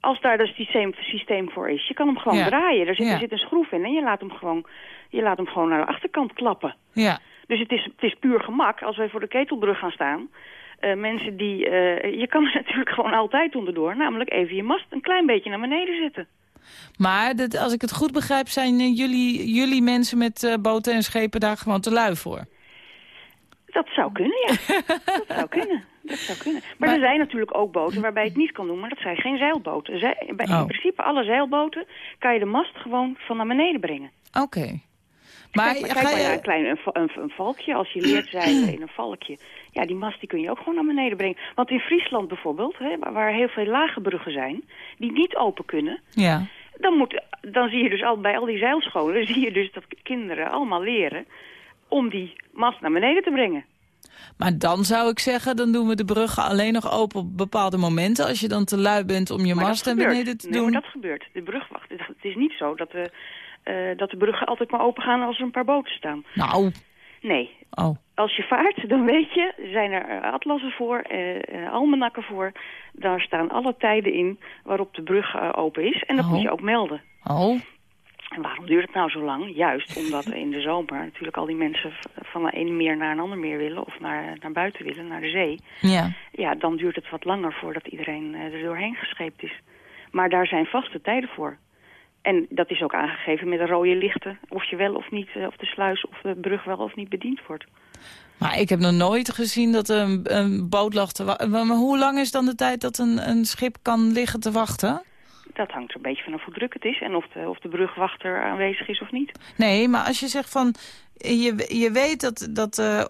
K: Als daar dus systeem, systeem voor is. Je kan hem gewoon
C: Ja.
K: draaien. Er zit,
C: Ja.
K: er zit een schroef in en je laat hem gewoon, je laat hem gewoon naar de achterkant klappen.
C: Ja,
K: Dus het is, het is puur gemak als wij voor de ketelbrug gaan staan. eh, mensen die, eh, je kan er <laughs> natuurlijk gewoon altijd onderdoor. Namelijk even je mast een klein beetje naar beneden zetten.
C: maar dat, als ik het goed begrijp... zijn eh, jullie, jullie mensen met boten en schepen daar gewoon te lui voor.
K: Dat zou kunnen, ja. <laughs> dat zou kunnen. Dat zou kunnen. Maar,
C: Maar-
K: er zijn natuurlijk ook boten waarbij je het niet kan doen, maar dat zijn geen zeilboten. Zij- bij,
C: Oh.
K: In principe alle zeilboten kan je de mast gewoon van naar beneden brengen.
C: Oké. Maar,
K: kijk maar,
C: ga
K: kijk maar naar
C: je...
K: een klein een, een, een valkje. Als je leert zeilen in een valkje, ja, die mast die kun je ook gewoon naar beneden brengen. Want in Friesland bijvoorbeeld, hè, waar- waar heel veel lage bruggen zijn, die niet open kunnen,
C: Ja.
K: dan, moet, dan zie je dus al bij al die zeilscholen, <laughs> zie je dus dat kinderen allemaal leren om die mast naar beneden te brengen.
C: Maar dan zou ik zeggen, dan doen we de bruggen alleen nog open op bepaalde momenten. Als je dan te lui bent om je
K: Maar
C: mast naar beneden te
K: nee,
C: doen.
K: maar dat gebeurt. De brugwacht. Het is niet zo dat de, eh, dat de bruggen altijd maar open gaan als er een paar boten staan.
C: Nou,
K: Nee.
C: oh.
K: Als je vaart, dan weet je, zijn er eh, atlassen voor, eh, almanakken voor. Daar staan alle tijden in waarop de brug open is. En dat
C: Oh.
K: moet je ook melden.
C: Oh,
K: En waarom duurt het nou zo lang? Juist omdat in de zomer natuurlijk al die mensen van een ene meer naar een ander meer willen... of naar, naar buiten willen, naar de zee.
C: ja.
K: Ja, dan duurt het wat langer voordat iedereen eh, er doorheen gescheept is. Maar daar zijn vaste tijden voor. En dat is ook aangegeven met de rode lichten. Of je wel of niet, eh, of de sluis of de brug wel of niet bediend wordt.
C: Maar ik heb nog nooit gezien dat een, een boot lag te wachten. Maar hoe lang is dan de tijd dat een, een schip kan liggen te wachten?
K: Dat hangt er een beetje vanaf hoe druk het is en of de, of de brugwachter aanwezig is of niet.
C: Nee, maar als je zegt van... Je, je weet dat... dat eh,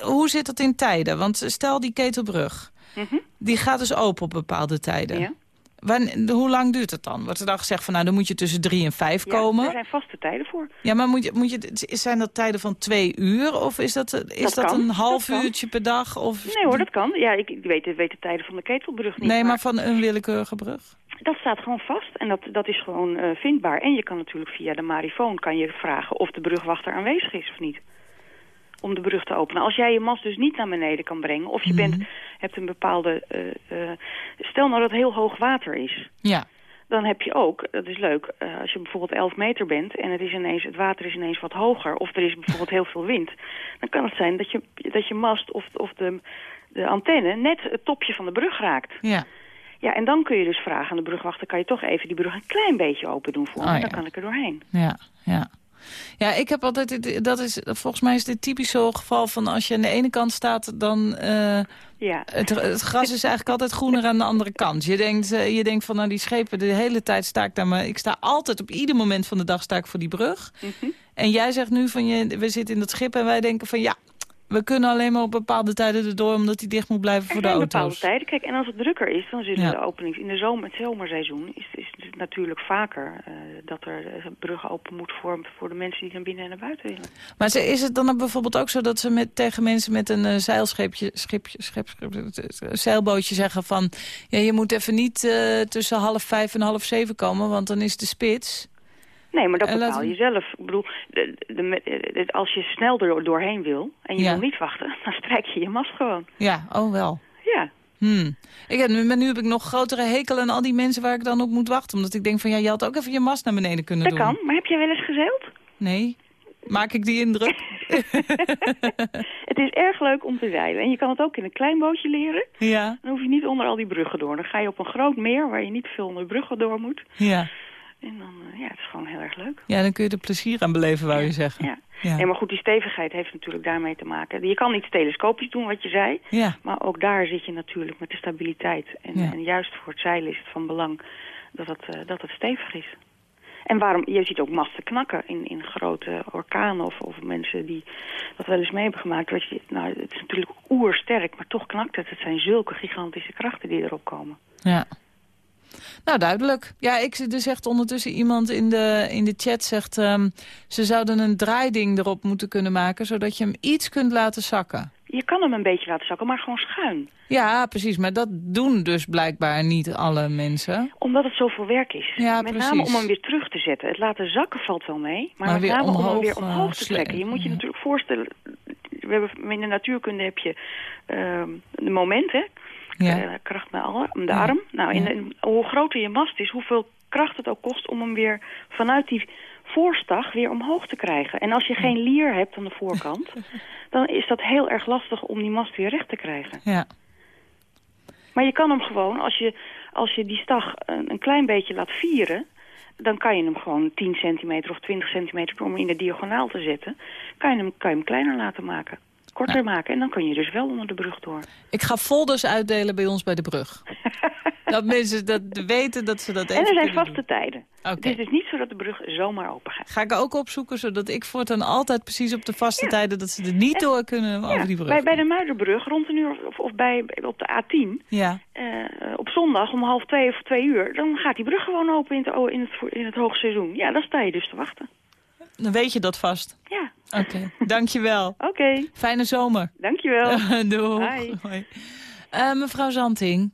C: hoe zit dat in tijden? Want stel die ketelbrug.
K: Mhm.
C: Die gaat dus open op bepaalde tijden.
K: Ja.
C: Wanneer, hoe lang duurt het dan? Wordt er dan gezegd van nou dan moet je tussen drie en vijf
K: Ja,
C: komen?
K: er zijn vaste tijden voor.
C: Ja, maar moet je, moet je, zijn dat tijden van twee uur? Of is dat, is dat,
K: Dat kan,
C: een half
K: dat
C: uurtje per dag? Of...
K: Nee hoor, dat kan. Ja, ik, weet, weet de tijden van de ketelbrug niet.
C: Nee, maar van een willekeurige brug?
K: Dat staat gewoon vast en dat, dat is gewoon eh, vindbaar. En je kan natuurlijk via de marifoon kan je vragen of de brugwachter aanwezig is of niet. Om de brug te openen. Als jij je mast dus niet naar beneden kan brengen... of je bent, hebt een bepaalde... eh, eh, stel nou dat heel hoog water is.
C: Ja.
K: Dan heb je ook, dat is leuk, eh, als je bijvoorbeeld 11 meter bent... en het, is ineens, het water is ineens wat hoger... of er is bijvoorbeeld heel veel wind... dan kan het zijn dat je, dat je mast of, of de, de antenne net het topje van de brug raakt.
C: Ja.
K: Ja, en dan kun je dus vragen aan de brugwachter... kan je toch even die brug een klein beetje open doen voor me?
C: Oh, ja.
K: Dan kan ik er doorheen.
C: Ja, ja. Ja, ik heb altijd, dat is, volgens mij is dit typisch zo'n geval van als je aan de ene kant staat, dan... eh,
K: Ja.
C: het, het gras is eigenlijk altijd groener aan de andere kant. Je denkt, eh, je denkt van, nou die schepen, de hele tijd sta ik daar, maar ik sta altijd, op ieder moment van de dag sta ik voor die brug.
K: Mhm.
C: En jij zegt nu van, je, we zitten in dat schip en wij denken van, ja, we kunnen alleen maar op bepaalde tijden erdoor, omdat die dicht moet blijven voor de auto's.
K: bepaalde tijden. Kijk, en als het drukker is, dan zullen
C: Ja.
K: de openings... In de zomer, het zomerseizoen is, is het natuurlijk vaker eh, dat er eh, bruggen open moet voor, voor de mensen die naar binnen en naar buiten willen.
C: Maar is het dan bijvoorbeeld ook zo dat ze met, tegen mensen met een eh, zeilschepje, schipje, eh, zeilbootje zeggen van... Ja, je moet even niet tussen half vijf en half zeven komen, want dan is de spits.
K: Nee, maar dat bepaal je zelf. Ik bedoel, de, de, de- de- als je snel er doorheen wil en je
C: Ja.
K: wil niet wachten, <laughs> dan strijk je je mast gewoon.
C: Ja, oh wel.
K: Ja.
C: Hmm. Ik heb, nu, maar nu heb ik nog grotere hekel aan al die mensen waar ik dan op moet wachten. Omdat ik denk van, ja, je had ook even je mast naar beneden kunnen
K: Dat
C: doen.
K: kan, maar heb jij wel eens gezeild?
C: Nee. Maak ik die indruk? <laughs>
K: Het is erg leuk om te zeilen. En je kan het ook in een klein bootje leren.
C: ja,
K: Dan hoef je niet onder al die bruggen door. Dan ga je op een groot meer waar je niet veel onder bruggen door moet.
C: ja.
K: En dan, eh, ja, het is gewoon heel erg leuk.
C: Ja, dan kun je er plezier aan beleven, wou je zeggen.
K: Ja.
C: Ja.
K: Nee, maar goed, die stevigheid heeft natuurlijk daarmee te maken. Je kan iets telescopisch doen, wat je zei.
C: Ja.
K: Maar ook daar zit je natuurlijk met de stabiliteit. En, en juist voor het zeilen is het van belang dat het, eh, dat het stevig is. En waarom, je ziet ook masten knakken in, in grote orkanen of, of mensen die dat wel eens mee hebben gemaakt. Dat je, nou, het is natuurlijk oersterk, maar toch knakt het. Het zijn zulke gigantische krachten die erop komen.
C: Ja. Nou, duidelijk. Ja, ik er zegt ondertussen iemand in de, in de chat zegt... ehm, ze zouden een draaiding erop moeten kunnen maken... zodat je hem iets kunt laten zakken.
K: Je kan hem een beetje laten zakken, maar gewoon schuin.
C: Ja, precies. Maar dat doen dus blijkbaar niet alle mensen.
K: Omdat het zoveel werk is.
C: Ja,
K: met
C: precies.
K: name om hem weer terug te zetten. Het laten zakken valt wel mee. Maar,
C: Maar
K: met name om hem weer
C: eh,
K: omhoog te
C: sle-
K: trekken. Je moet je natuurlijk voorstellen... We hebben, in de natuurkunde heb je ehm, de momenten.
C: Ja.
K: kracht alle, de
C: Ja.
K: arm. Nou, in hoe groter je mast is, hoeveel kracht het ook kost om hem weer vanuit die voorstag weer omhoog te krijgen. En als je geen lier hebt aan de voorkant, <laughs> dan is dat heel erg lastig om die mast weer recht te krijgen.
C: Ja.
K: Maar je kan hem gewoon, als je, als je die stag een, een klein beetje laat vieren... dan kan je hem gewoon 10 centimeter of 20 centimeter... om hem in de diagonaal te zetten, kan je hem, kan je hem kleiner laten maken. Korter maken. En dan kun je dus wel onder de brug door.
C: Ik ga folders uitdelen bij ons bij de brug. <laughs> dat mensen dat weten dat ze dat even
K: en er zijn vaste tijden.
C: Oké.
K: Het is dus niet zo dat de brug zomaar open gaat.
C: Ga ik ook opzoeken, zodat ik voortaan altijd precies op de vaste tijden... dat ze er niet door kunnen over die brug.
K: bij, bij de Muiderbrug, rond een uur of, of bij, op de A10...
C: Ja.
K: eh, op zondag om half twee of twee uur... dan gaat die brug gewoon open in het, in het, in het hoogseizoen. Ja, dan sta je dus te wachten.
C: Dan weet je dat vast.
K: Ja.
C: Oké, dankjewel.
K: Oké.
C: Fijne zomer.
K: Dankjewel. <laughs> Bye.
C: Hoi. Eh, mevrouw Zanting.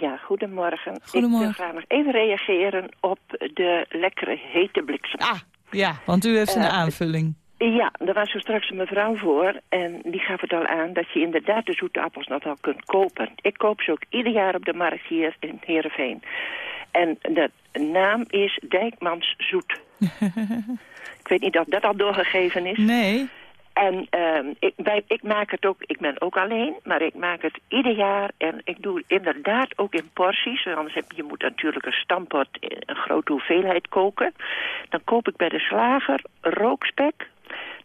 L: Ja, goedemorgen.
C: Goedemorgen.
L: Ik wil graag nog even reageren op de lekkere hete bliksem.
C: Ah, ja, want u heeft een
L: Eh,
C: aanvulling.
L: Ja, er was zo straks een mevrouw voor en die gaf het al aan dat je inderdaad de zoete appels nog wel kunt kopen. Ik koop ze ook ieder jaar op de markt hier in Heerenveen. En de naam is Dijkmans Zoet. <laughs> ik weet niet of dat al doorgegeven is.
C: Nee.
L: En ehm, ik, wij, ik maak het ook, ik ben ook alleen, maar ik maak het ieder jaar. En ik doe het inderdaad ook in porties. Want anders heb je, moet natuurlijk een stampot in een grote hoeveelheid koken. Dan koop ik bij de slager rookspek.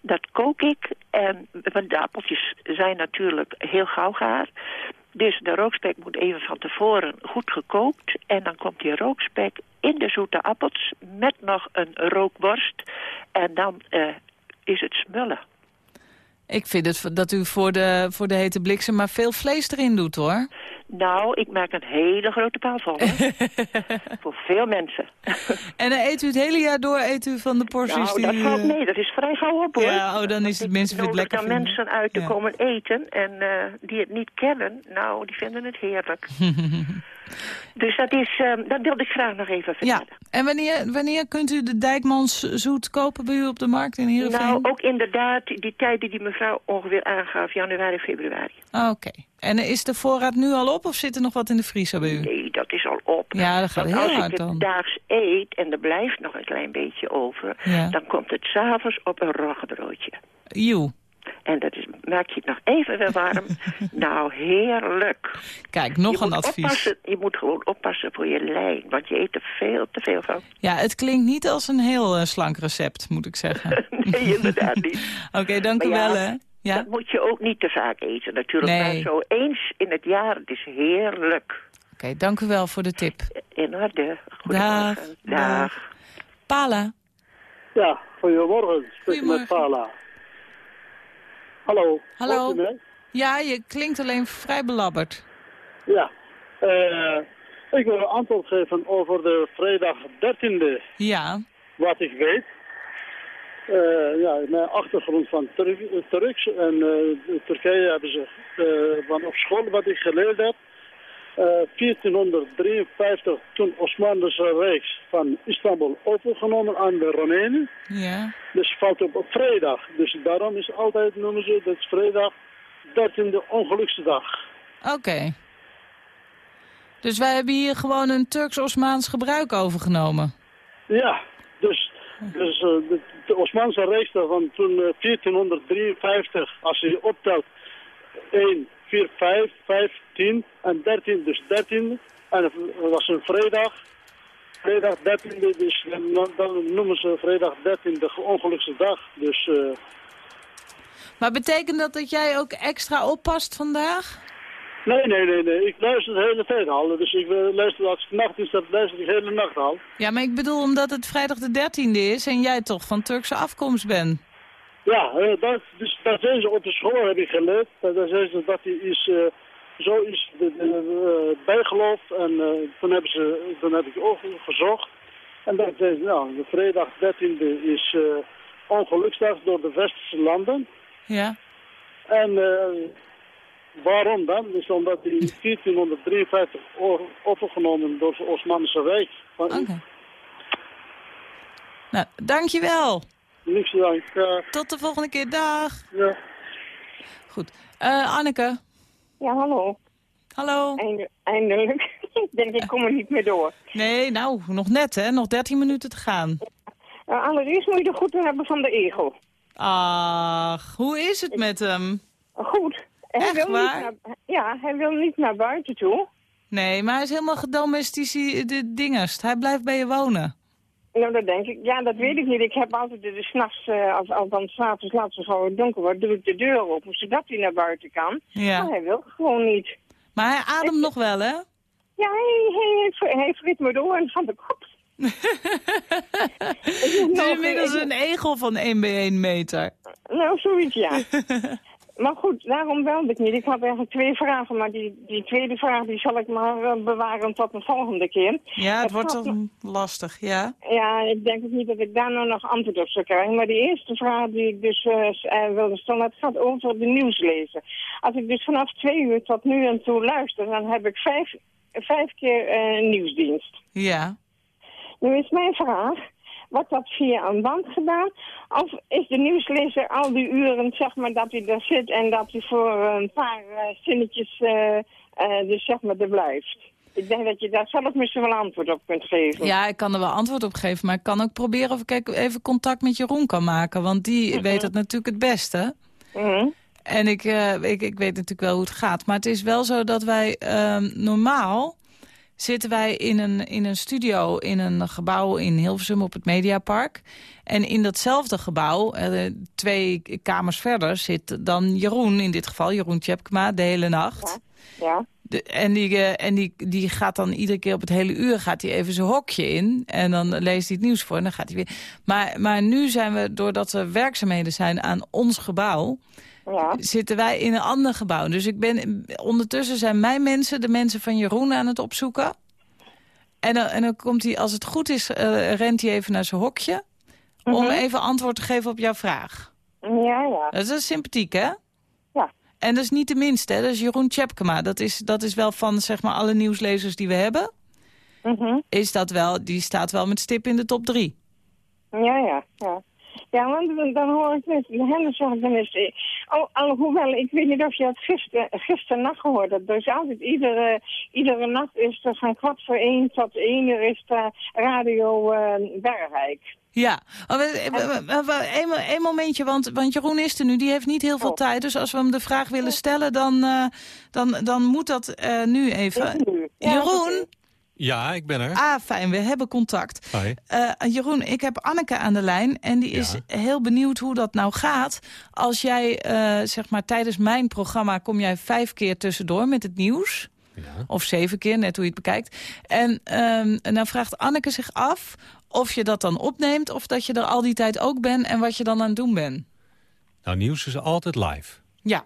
L: Dat kook ik. En want de appeltjes zijn natuurlijk heel gauw gaar. Dus de rookspek moet even van tevoren goed gekookt. En dan komt die rookspek in de zoete appels met nog een rookworst. En dan eh, is het smullen.
C: Ik vind het dat u voor de, voor de hete bliksem maar veel vlees erin doet, hoor.
L: Nou, ik maak een hele grote paal van. <laughs> Voor veel mensen.
C: En dan eet u het hele jaar door eet u van de porties
L: nou,
C: die...
L: dat
C: u,
L: valt
C: eh,
L: mee. Dat is vrij gauw op, hoor.
C: Ja, oh, dan is het mensen het
L: nodig
C: lekker
L: dan
C: vinden.
L: mensen uit te
C: Ja.
L: komen eten. En eh, die het niet kennen, nou, die vinden het heerlijk. <laughs> dus dat is, eh, dat wilde ik graag nog even
C: Ja,
L: vertellen.
C: en wanneer, wanneer kunt u de Dijkmans zoet kopen bij u op de markt in Heerenveen?
L: Nou, ook inderdaad die tijden die mevrouw ongeveer aangaf, januari, februari.
C: Ah, Oké. En is de voorraad nu al op of zit er nog wat in de vriezer bij u?
L: Nee, dat is al op.
C: Ja, dat gaat
L: Want
C: heel
L: als
C: hard
L: ik
C: dan.
L: het daags eet en er blijft nog een klein beetje over...
C: Ja.
L: dan komt het s'avonds op een roggebroodje.
C: Joe.
L: En dat is, maak je het nog even weer warm. <laughs> nou, heerlijk.
C: Kijk, nog
L: je
C: een advies.
L: Oppassen, je moet gewoon oppassen voor je lijn, want je eet er veel te veel van.
C: Ja, het klinkt niet als een heel eh, slank recept, moet ik zeggen. <laughs>
L: nee, inderdaad niet. <laughs>
C: Oké, dank u
L: ja,
C: wel, hè. Ja?
L: Dat moet je ook niet te vaak eten natuurlijk.
C: Nee.
L: Maar zo eens in het jaar, het is heerlijk.
C: Oké, dank u wel voor de tip.
L: In orde.
C: Dag.
L: Goedemorgen. Dag.
C: Pala.
M: Ja, goedemorgen. Spreek met Pala. Hallo.
C: Hallo. Ja, je klinkt alleen vrij belabberd.
M: Ja. Eh, ik wil een antwoord geven over de vrijdag 13e,
C: Ja.
M: wat ik weet. Eh, ja, mijn achtergrond van Tur Turks en eh, Turkije hebben ze van op school wat ik geleerd heb. Eh 1453 toen Osmanische Rijk van Istanbul overgenomen aan de Romeinen.
C: Ja.
M: Dus valt op, vrijdag. Dus daarom is altijd, noemen ze dat vrijdag 13e ongeluksdag.
C: Oké. Dus wij hebben hier gewoon een Turks-Osmaans gebruik overgenomen.
M: Ja, dus, dus eh, de, Osmaanse Rijk van toen eh, 1453, als je optelt, 1, 4, 5, 5, 10 en 13, dus 13. En het was een vrijdag. Vrijdag 13e, dus dan, noemen ze vrijdag 13 de ongelukste dag. Dus eh,
C: Maar betekent dat dat jij ook extra oppast vandaag?
M: nee, nee, nee, nee. Ik luister de hele tijd al. Dus ik eh, luister als het nacht is, dan luister ik de hele nacht al.
C: Ja, maar ik bedoel omdat het vrijdag de 13e is en jij toch van Turkse afkomst bent.
M: Ja, eh, dat, dus, dat zijn ze op de school, heb ik geleerd. Dat dat zijn ze dat hij is, eh, zo is de, de, eh, bijgeloofd. En eh, toen, hebben ze, toen heb ik ook gezocht. En dat ze, nou, de vrijdag 13e is eh ongeluksdag door de westerse landen.
C: Ja.
M: En eh, waarom dan? Dus omdat die 1453 o- overgenomen door het Osmanische Rijk. Oké.
C: Nou, dankjewel.
M: Danken.
C: Tot de volgende keer. Dag.
M: Ja.
C: Goed. Eh, Anneke.
N: Ja, hallo.
C: Hallo.
N: Einde- eindelijk. <laughs> ik denk, ik kom er niet meer door.
C: Nee, nou, nog net hè. Nog 13 minuten te gaan.
N: Uh, allereerst moet je de goed hebben van de ego.
C: Ach, hoe is het met hem?
N: Goed. Hij
C: Echt
N: wil
C: waar?
N: Niet naar, ja, hij wil niet naar buiten toe.
C: Nee, maar hij is helemaal gedomesticeerd dingest. Hij blijft bij je wonen.
N: Nou, dat denk ik. Ja, dat weet ik niet. Ik heb altijd de, de s'nachts, uh, als, als dan s'avonds laat het donker wordt, doe ik de deur open, zodat hij naar buiten kan.
C: Ja.
N: Maar hij wil gewoon niet.
C: Maar hij ademt nog wel, hè?
N: Ja, hij, hij, hij, hij friet me door en van de kop. <laughs>
C: Het is inmiddels een egel van 1 bij 1 meter.
N: Nou, zoiets, ja. <laughs> maar goed, daarom belde ik niet. Ik had eigenlijk twee vragen, maar die, die tweede vraag die zal ik maar eh, bewaren tot een volgende keer.
C: Ja, het wordt
N: gaat
C: dan lastig, ja.
N: Ja, ik denk ook niet dat ik daar nou nog antwoord op zou krijgen. Maar die eerste vraag die ik dus eh, wilde stellen, het gaat over de nieuwslezer. Als ik dus vanaf twee uur tot nu en toe luister, dan heb ik vijf, vijf keer nieuwsdienst.
C: Ja.
N: Nu is mijn vraag, wordt dat via een band gedaan? Of is de nieuwslezer al die uren, zeg maar, dat hij daar zit en dat hij voor een paar eh, zinnetjes, eh, eh, dus zeg maar, er blijft? Ik denk dat je daar zelf misschien wel antwoord op kunt geven.
C: Ja, ik kan er wel antwoord op geven, maar ik kan ook proberen of ik even contact met Jeroen kan maken. Want die weet het natuurlijk het beste.
N: Mhm.
C: En ik, ik, ik weet natuurlijk wel hoe het gaat. Maar het is wel zo dat wij ehm, normaal zitten wij in een, in een studio in een gebouw in Hilversum op het Mediapark. En in datzelfde gebouw, eh, twee kamers verder, zit dan Jeroen, in dit geval Jeroen Tjepkema, de hele nacht.
N: Ja.
C: De, en die, eh, en die, die gaat dan iedere keer op het hele uur gaat hij even zijn hokje in. En dan leest hij het nieuws voor en dan gaat hij weer. Maar, maar nu zijn we, doordat er werkzaamheden zijn aan ons gebouw...
N: Ja.
C: zitten wij in een ander gebouw. Dus ik ben, ondertussen zijn mijn mensen, de mensen van Jeroen, aan het opzoeken. En dan, en dan komt hij, als het goed is, eh, rent hij even naar zijn hokje... om
N: Mhm.
C: even antwoord te geven op jouw vraag.
N: Ja, ja.
C: Dat is sympathiek, hè?
N: Ja.
C: En dat is niet de minste, hè? Dat is Jeroen Tjepkema. Dat is, dat is wel van, zeg maar, alle nieuwslezers die we hebben...
N: Mhm.
C: is dat wel, die staat wel met stip in de top drie.
N: Ja, ja, ja. Ja, want dan- hoor ik net, de Henderson dan is... eh, Oh, alhoewel, ik weet niet of je het gister, gisteren nacht gehoord hebt. Dus altijd, iedere, iedere nacht is er van kwart voor één tot één uur is er Radio eh Bergrijk.
C: Ja, Oh, één momentje, want, want Jeroen is er nu. Die heeft niet heel
N: Oh.
C: veel tijd. Dus als we hem de vraag willen stellen, dan, eh, dan, dan moet dat eh, nu even. Jeroen?
A: Ja, ik ben er.
C: Ah, fijn, we hebben contact.
A: Hoi.
C: Eh, Jeroen, ik heb Anneke aan de lijn en die is heel benieuwd hoe dat nou gaat. Als jij, eh, zeg maar, tijdens mijn programma kom jij vijf keer tussendoor met het nieuws. Of zeven keer, net hoe je het bekijkt. En, ehm, en dan vraagt Anneke zich af of je dat dan opneemt... of dat je er al die tijd ook bent en wat je dan aan het doen bent.
A: Nou, nieuws is altijd live.
C: Ja.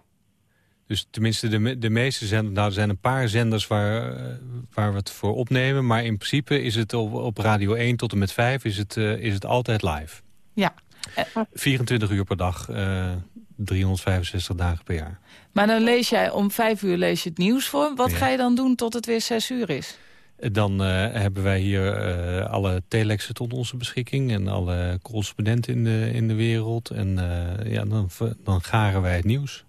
A: Dus tenminste, de, de meeste zenders... Nou, er zijn een paar zenders waar, eh, waar we het voor opnemen. Maar in principe is het op, op Radio 1 tot en met 5 is het, eh, is het altijd live.
C: Ja.
A: 24 uur per dag, eh 365 dagen per jaar.
C: Maar dan lees jij om vijf uur lees je het nieuws voor. Wat
A: Ja.
C: ga je dan doen tot het weer zes uur is?
A: Dan eh, hebben wij hier eh, alle telexen tot onze beschikking... en alle correspondenten in de, in de wereld. En eh, ja, dan, dan garen wij het nieuws.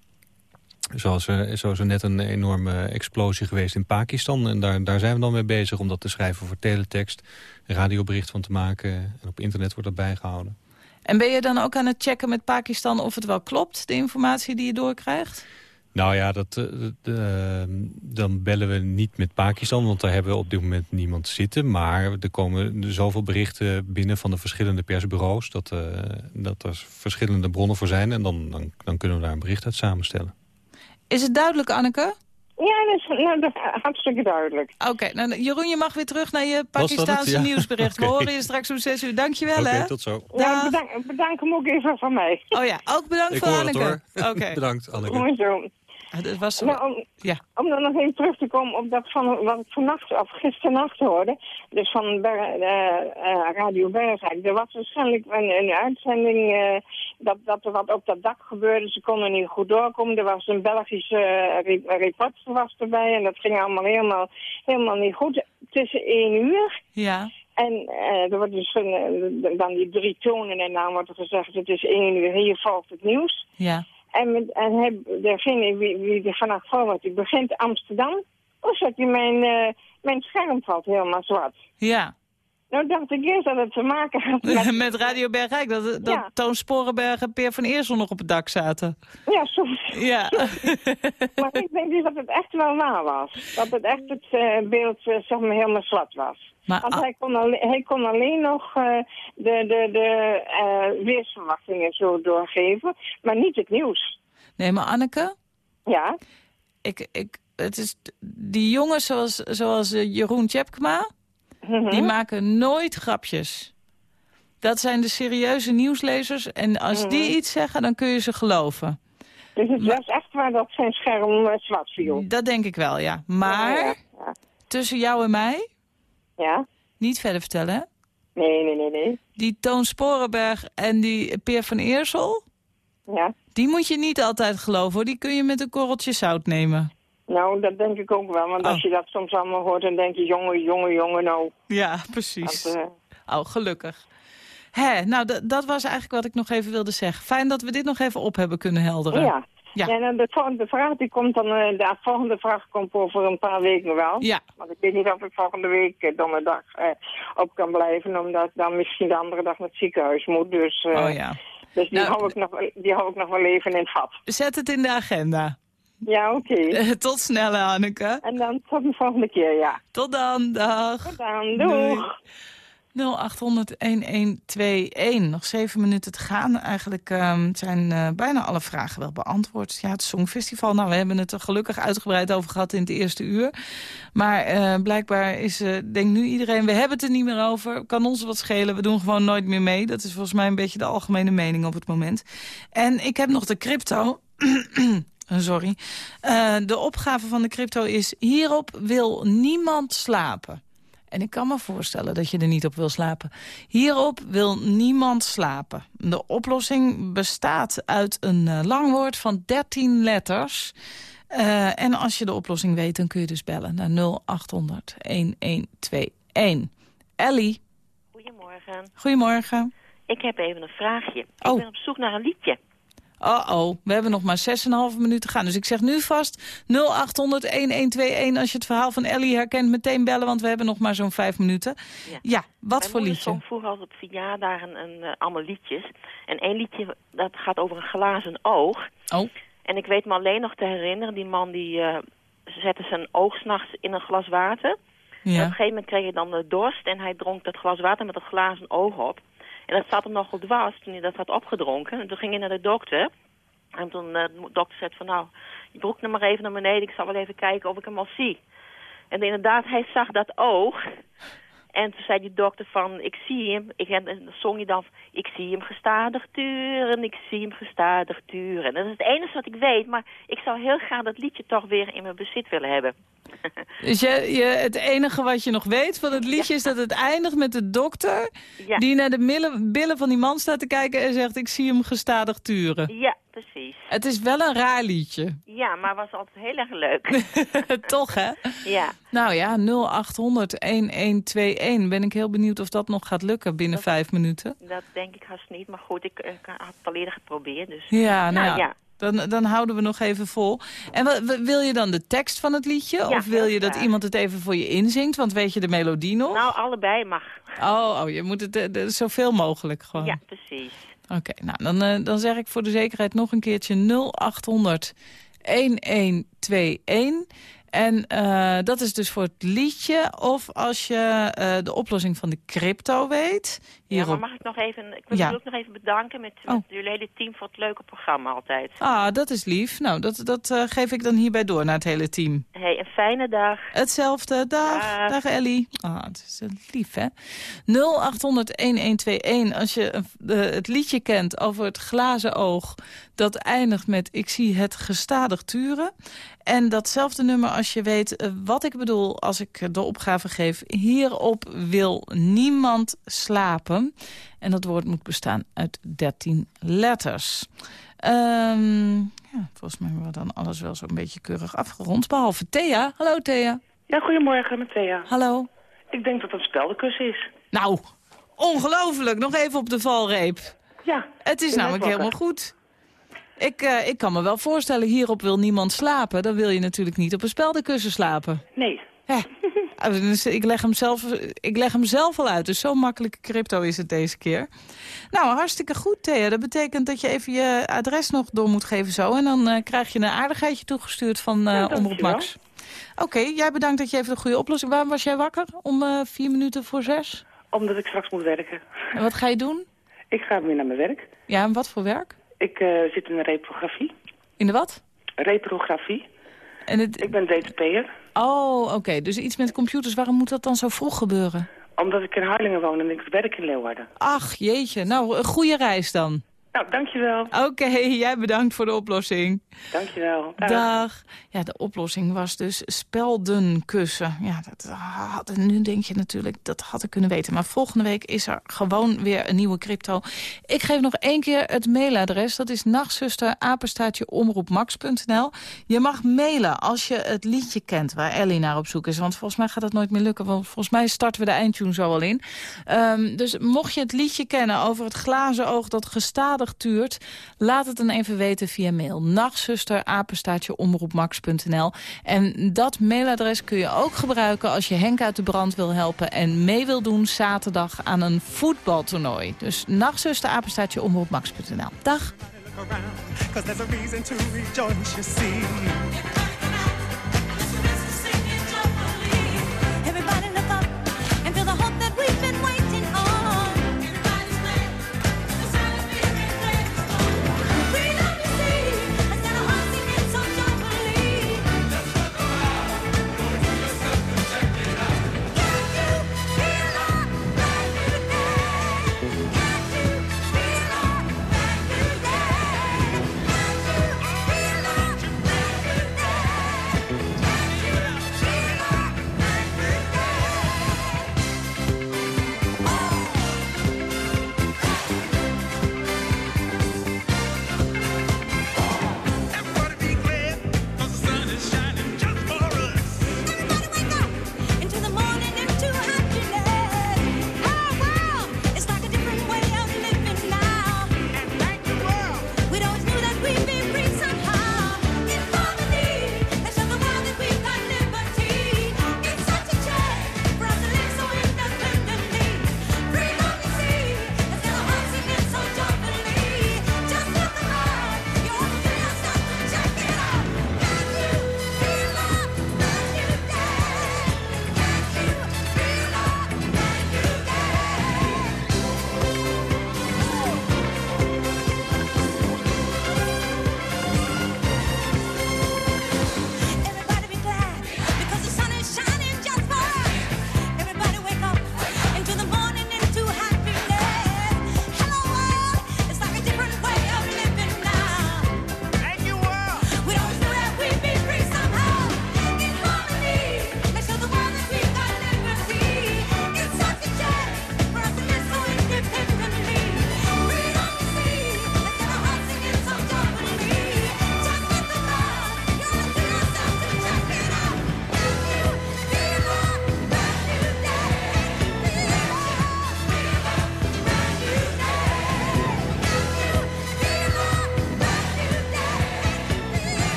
A: Zoals er, zo is er net een enorme explosie geweest in Pakistan. En daar, daar zijn we dan mee bezig om dat te schrijven voor teletext. Een radiobericht van te maken. En op internet wordt dat bijgehouden.
C: En ben je dan ook aan het checken met Pakistan of het wel klopt, de informatie die je doorkrijgt?
A: Nou ja, dat, eh, eh, dan bellen we niet met Pakistan, want daar hebben we op dit moment niemand zitten. Maar er komen zoveel berichten binnen van de verschillende persbureaus... dat, eh, dat er verschillende bronnen voor zijn. En dan, dan, dan kunnen we daar een bericht uit samenstellen.
C: Is het duidelijk, Anneke?
N: Ja, dat is, nou, dat is hartstikke duidelijk.
C: Oké, nou, Jeroen, je mag weer terug naar je? Pakistaanse
A: Ja.
C: nieuwsbericht. <laughs> We horen je straks om zes uur. Dankjewel,
A: Oké,
C: hè?
A: tot zo.
N: Ja, bedank, bedank hem ook even van mij.
C: Oh ja, ook bedankt
A: Ik
C: voor
A: hoor het
C: Anneke. Oké. <laughs>
A: Bedankt, Anneke.
N: Mooi zo.
C: Het was...
N: Nou, om,
C: ja.
N: om dan nog even terug te komen op dat van wat ik vannacht of gisternacht hoorde. Dus van Ber, eh, Radio Bergrijk. Er was waarschijnlijk een, een uitzending eh, dat, dat er wat op dat dak gebeurde. Ze konden niet goed doorkomen. Er was een Belgische reporter was erbij. En dat ging allemaal helemaal, helemaal niet goed. Tussen één uur.
C: Ja.
N: En er wordt dus een, dan die drie tonen en dan wordt er gezegd het is één uur, hier volgt het nieuws.
C: Ja.
N: En, en hij, degene wie, wie er was, die begint Amsterdam. Oh, zegt hij, mijn, eh, mijn scherm valt helemaal zwart.
C: Ja.
N: Nou dacht ik eerst dat het te maken had <laughs> met...
C: Met Radio Bergrijk, dat, dat
N: Ja.
C: Toon Sporenberg en Peer van Eersel nog op het dak zaten.
N: Ja, soms.
C: Ja. <laughs>
N: maar ik denk dus dat het echt wel waar was. Dat het echt het eh, beeld eh, zeg maar helemaal zwart was.
C: Maar
N: Want hij kon, alleen, hij kon alleen nog eh, de, de, de weersverwachtingen zo doorgeven, maar niet het nieuws.
C: Nee, maar Anneke?
N: Ja?
C: Ik, ik, het is, die jongens zoals, zoals Jeroen Tjepkema,
N: Mhm.
C: die maken nooit grapjes. Dat zijn de serieuze nieuwslezers. En als die
N: Mhm.
C: iets zeggen, dan kun je ze geloven.
N: Dus het was echt waar dat zijn scherm eh, zwart viel.
C: Dat denk ik wel, ja. Maar
N: Ja, ja, ja.
C: tussen jou en mij,
N: Ja?
C: niet verder vertellen, hè?
N: Nee, nee, nee, nee.
C: Die Toon Sporenberg en die Peer van Eersel,
N: Ja?
C: die moet je niet altijd geloven, hoor. Die kun je met een korreltje zout nemen.
N: Nou, dat denk ik ook wel. Want als
C: Oh.
N: je dat soms allemaal hoort, dan denk je, jongen, jongen, jongen, nou.
C: Ja, precies.
N: Dat, eh,
C: Oh, gelukkig. Hè, nou, dat was eigenlijk wat ik nog even wilde zeggen. Fijn dat we dit nog even op hebben kunnen helderen.
N: ja.
C: Ja.
N: En dan de volgende vraag, die komt dan, eh, de volgende vraag komt over een paar weken wel.
C: Ja.
N: Want ik weet niet of ik volgende week eh, donderdag eh, op kan blijven, omdat ik dan misschien de andere dag naar het ziekenhuis moet. Dus, eh,
C: Oh ja.
N: dus die,
C: Nou,
N: hou ik nog, die hou ik nog wel even in het vat.
C: Zet het in de agenda.
N: Ja, oké. <laughs>
C: Tot snel, Anneke.
N: En dan tot de volgende keer, ja.
C: Tot dan, dag.
N: Tot dan, doeg.
C: 0800-1121. Nog zeven minuten te gaan. Eigenlijk ehm, zijn eh, bijna alle vragen wel beantwoord. Ja, het Songfestival, nou, we hebben het er gelukkig uitgebreid over gehad in het eerste uur. Maar eh, blijkbaar is, eh denkt nu iedereen, we hebben het er niet meer over. Kan ons wat schelen, we doen gewoon nooit meer mee. Dat is volgens mij een beetje de algemene mening op het moment. En ik heb nog de crypto... <clears throat> Sorry. Eh, de opgave van de crypto is... hierop wil niemand slapen. En ik kan me voorstellen dat je er niet op wil slapen. Hierop wil niemand slapen. De oplossing bestaat uit een eh, lang woord van 13 letters. Eh, en als je de oplossing weet, dan kun je dus bellen naar 0800 1121. Ellie,
O: Goedemorgen.
C: goedemorgen.
L: Ik heb even een vraagje.
C: Oh.
L: Ik ben op zoek naar een liedje.
C: Oh-oh, we hebben nog maar 6,5 minuten te gaan. Dus ik zeg nu vast 0800-1121 als je het verhaal van Ellie herkent. Meteen bellen, want we hebben nog maar zo'n 5 minuten. Ja, wat
L: Mijn
C: voor liedje?
L: zong vroeger altijd op verjaardagen een, eh, allemaal liedjes. En één liedje, dat gaat over een glazen oog.
C: Oh.
L: En ik weet me alleen nog te herinneren, die man die eh, zette zijn oog s'nachts in een glas water. En op een
C: Ja.
L: gegeven moment kreeg hij dan de dorst en hij dronk dat glas water met dat glazen oog op. En dat zat hem nogal dwars toen hij dat had opgedronken. En toen ging hij naar de dokter. En toen eh, de dokter zei van nou, je broek nou maar even naar beneden. Ik zal wel even kijken of ik hem al zie. En inderdaad, hij zag dat oog. En toen zei die dokter van, ik zie hem. Ik, en dan zong je dan, ik zie hem gestadig turen, ik zie hem gestadig turen. En dat is het enige wat ik weet, maar ik zou heel graag dat liedje toch weer in mijn bezit willen hebben. <laughs>
C: Dus je, je, het enige wat je nog weet van het liedje is dat het eindigt met de dokter...
L: Ja.
C: die naar de millen- billen van die man staat te kijken en zegt... ik zie hem gestadig turen.
L: Ja, precies.
C: Het is wel een raar liedje.
L: Ja, maar was altijd heel erg leuk. <laughs>
C: Toch, hè?
L: ja.
C: Nou ja, 0800-1121. Ben ik heel benieuwd of dat nog gaat lukken binnen vijf minuten.
L: Dat denk ik haast niet, maar goed, ik, ik had het al eerder geprobeerd. Dus.
C: Ja, nou, ja.
L: ja.
C: Dan, dan houden we nog even vol. En wil je dan de tekst van het liedje?
L: Ja,
C: of wil je dat iemand het even voor je inzingt? Want weet je de melodie nog?
L: Nou, allebei mag.
C: Oh, oh je moet het eh, de- zoveel mogelijk gewoon.
L: Ja, precies.
C: Oké, nou dan, eh, dan zeg ik voor de zekerheid nog een keertje 0800 1121. En eh, dat is dus voor het liedje. Of als je eh, de oplossing van de crypto weet.
L: Ja, maar mag ik nog even, ik wil
C: Ja.
L: jullie ook nog even bedanken met, met jullie hele team voor het leuke programma altijd.
C: Ah, dat is lief. Nou, dat, dat eh, geef ik dan hierbij door naar het hele team.
L: Hey, een fijne dag.
C: Hetzelfde. Dag. Dag, Ellie. Ah, het is lief, hè? 0800-1121. Als je het liedje kent over het glazen oog... dat eindigt met ik zie het gestadig turen. En datzelfde nummer als je weet eh, wat ik bedoel... als ik de opgave geef... hierop wil niemand slapen. En dat woord moet bestaan uit 13 letters. Ehm, ja, volgens mij hebben we dan alles wel zo'n beetje keurig afgerond. Behalve Thea. Hallo Thea.
O: Ja, goedemorgen met Thea.
C: Hallo.
O: Ik denk dat het een speldenkussen is.
C: Nou, ongelooflijk. Nog even op de valreep.
O: Ja.
C: Het is namelijk helemaal goed. Ik, eh, ik kan me wel voorstellen, hierop wil niemand slapen. Dan wil je natuurlijk niet op een speldenkussen slapen.
O: Nee. <laughs>
C: Ah, dus ik, leg hem zelf, ik leg hem zelf al uit. Dus zo makkelijke crypto is het deze keer. Nou, hartstikke goed, Thea. Dat betekent dat je even je adres nog door moet geven zo. En dan eh, krijg je een aardigheidje toegestuurd van
O: Ja,
C: Omroep. Max. Oké, jij bedankt dat je even de goede oplossing... Waarom was jij wakker? Om vier minuten voor zes?
O: Omdat ik straks moet werken.
C: En wat ga je doen?
O: Ik ga weer naar mijn werk.
C: Ja, en wat voor werk?
O: Ik eh, zit in de reprografie.
C: In de wat?
O: Reprografie.
C: En het...
O: Ik ben DTP'er.
C: Oh, oké. Dus iets met computers. Waarom moet dat dan zo vroeg gebeuren?
O: Omdat ik in Harlingen woon en ik werk in Leeuwarden.
C: Ach, jeetje. Nou, een goede reis dan.
O: Nou, dankjewel.
C: Oké, jij bedankt voor de oplossing.
O: Dankjewel. Dag.
C: Dag. Ja, de oplossing was dus speldenkussen. Ja, dat had, nu denk je natuurlijk, dat had ik kunnen weten. Maar volgende week is er gewoon weer een nieuwe crypto. Ik geef nog één keer het mailadres. Dat is omroepmax.nl. Je mag mailen als je het liedje kent waar Ellie naar op zoek is. Want volgens mij gaat dat nooit meer lukken. Want volgens mij starten we de eindtune zo al in. Ehm, dus mocht je het liedje kennen over het glazen oog dat gestadig tuurt... laat het dan even weten via mail. Nachtzuster, apenstaartje, omroepmax.nl. En dat mailadres kun je ook gebruiken als je Henk uit de brand wil helpen... en mee wil doen zaterdag aan een voetbaltoernooi. Dus nachtzuster, apenstaartje, omroepmax.nl. Dag.
P: Cause there's a reason to rejoice, you see.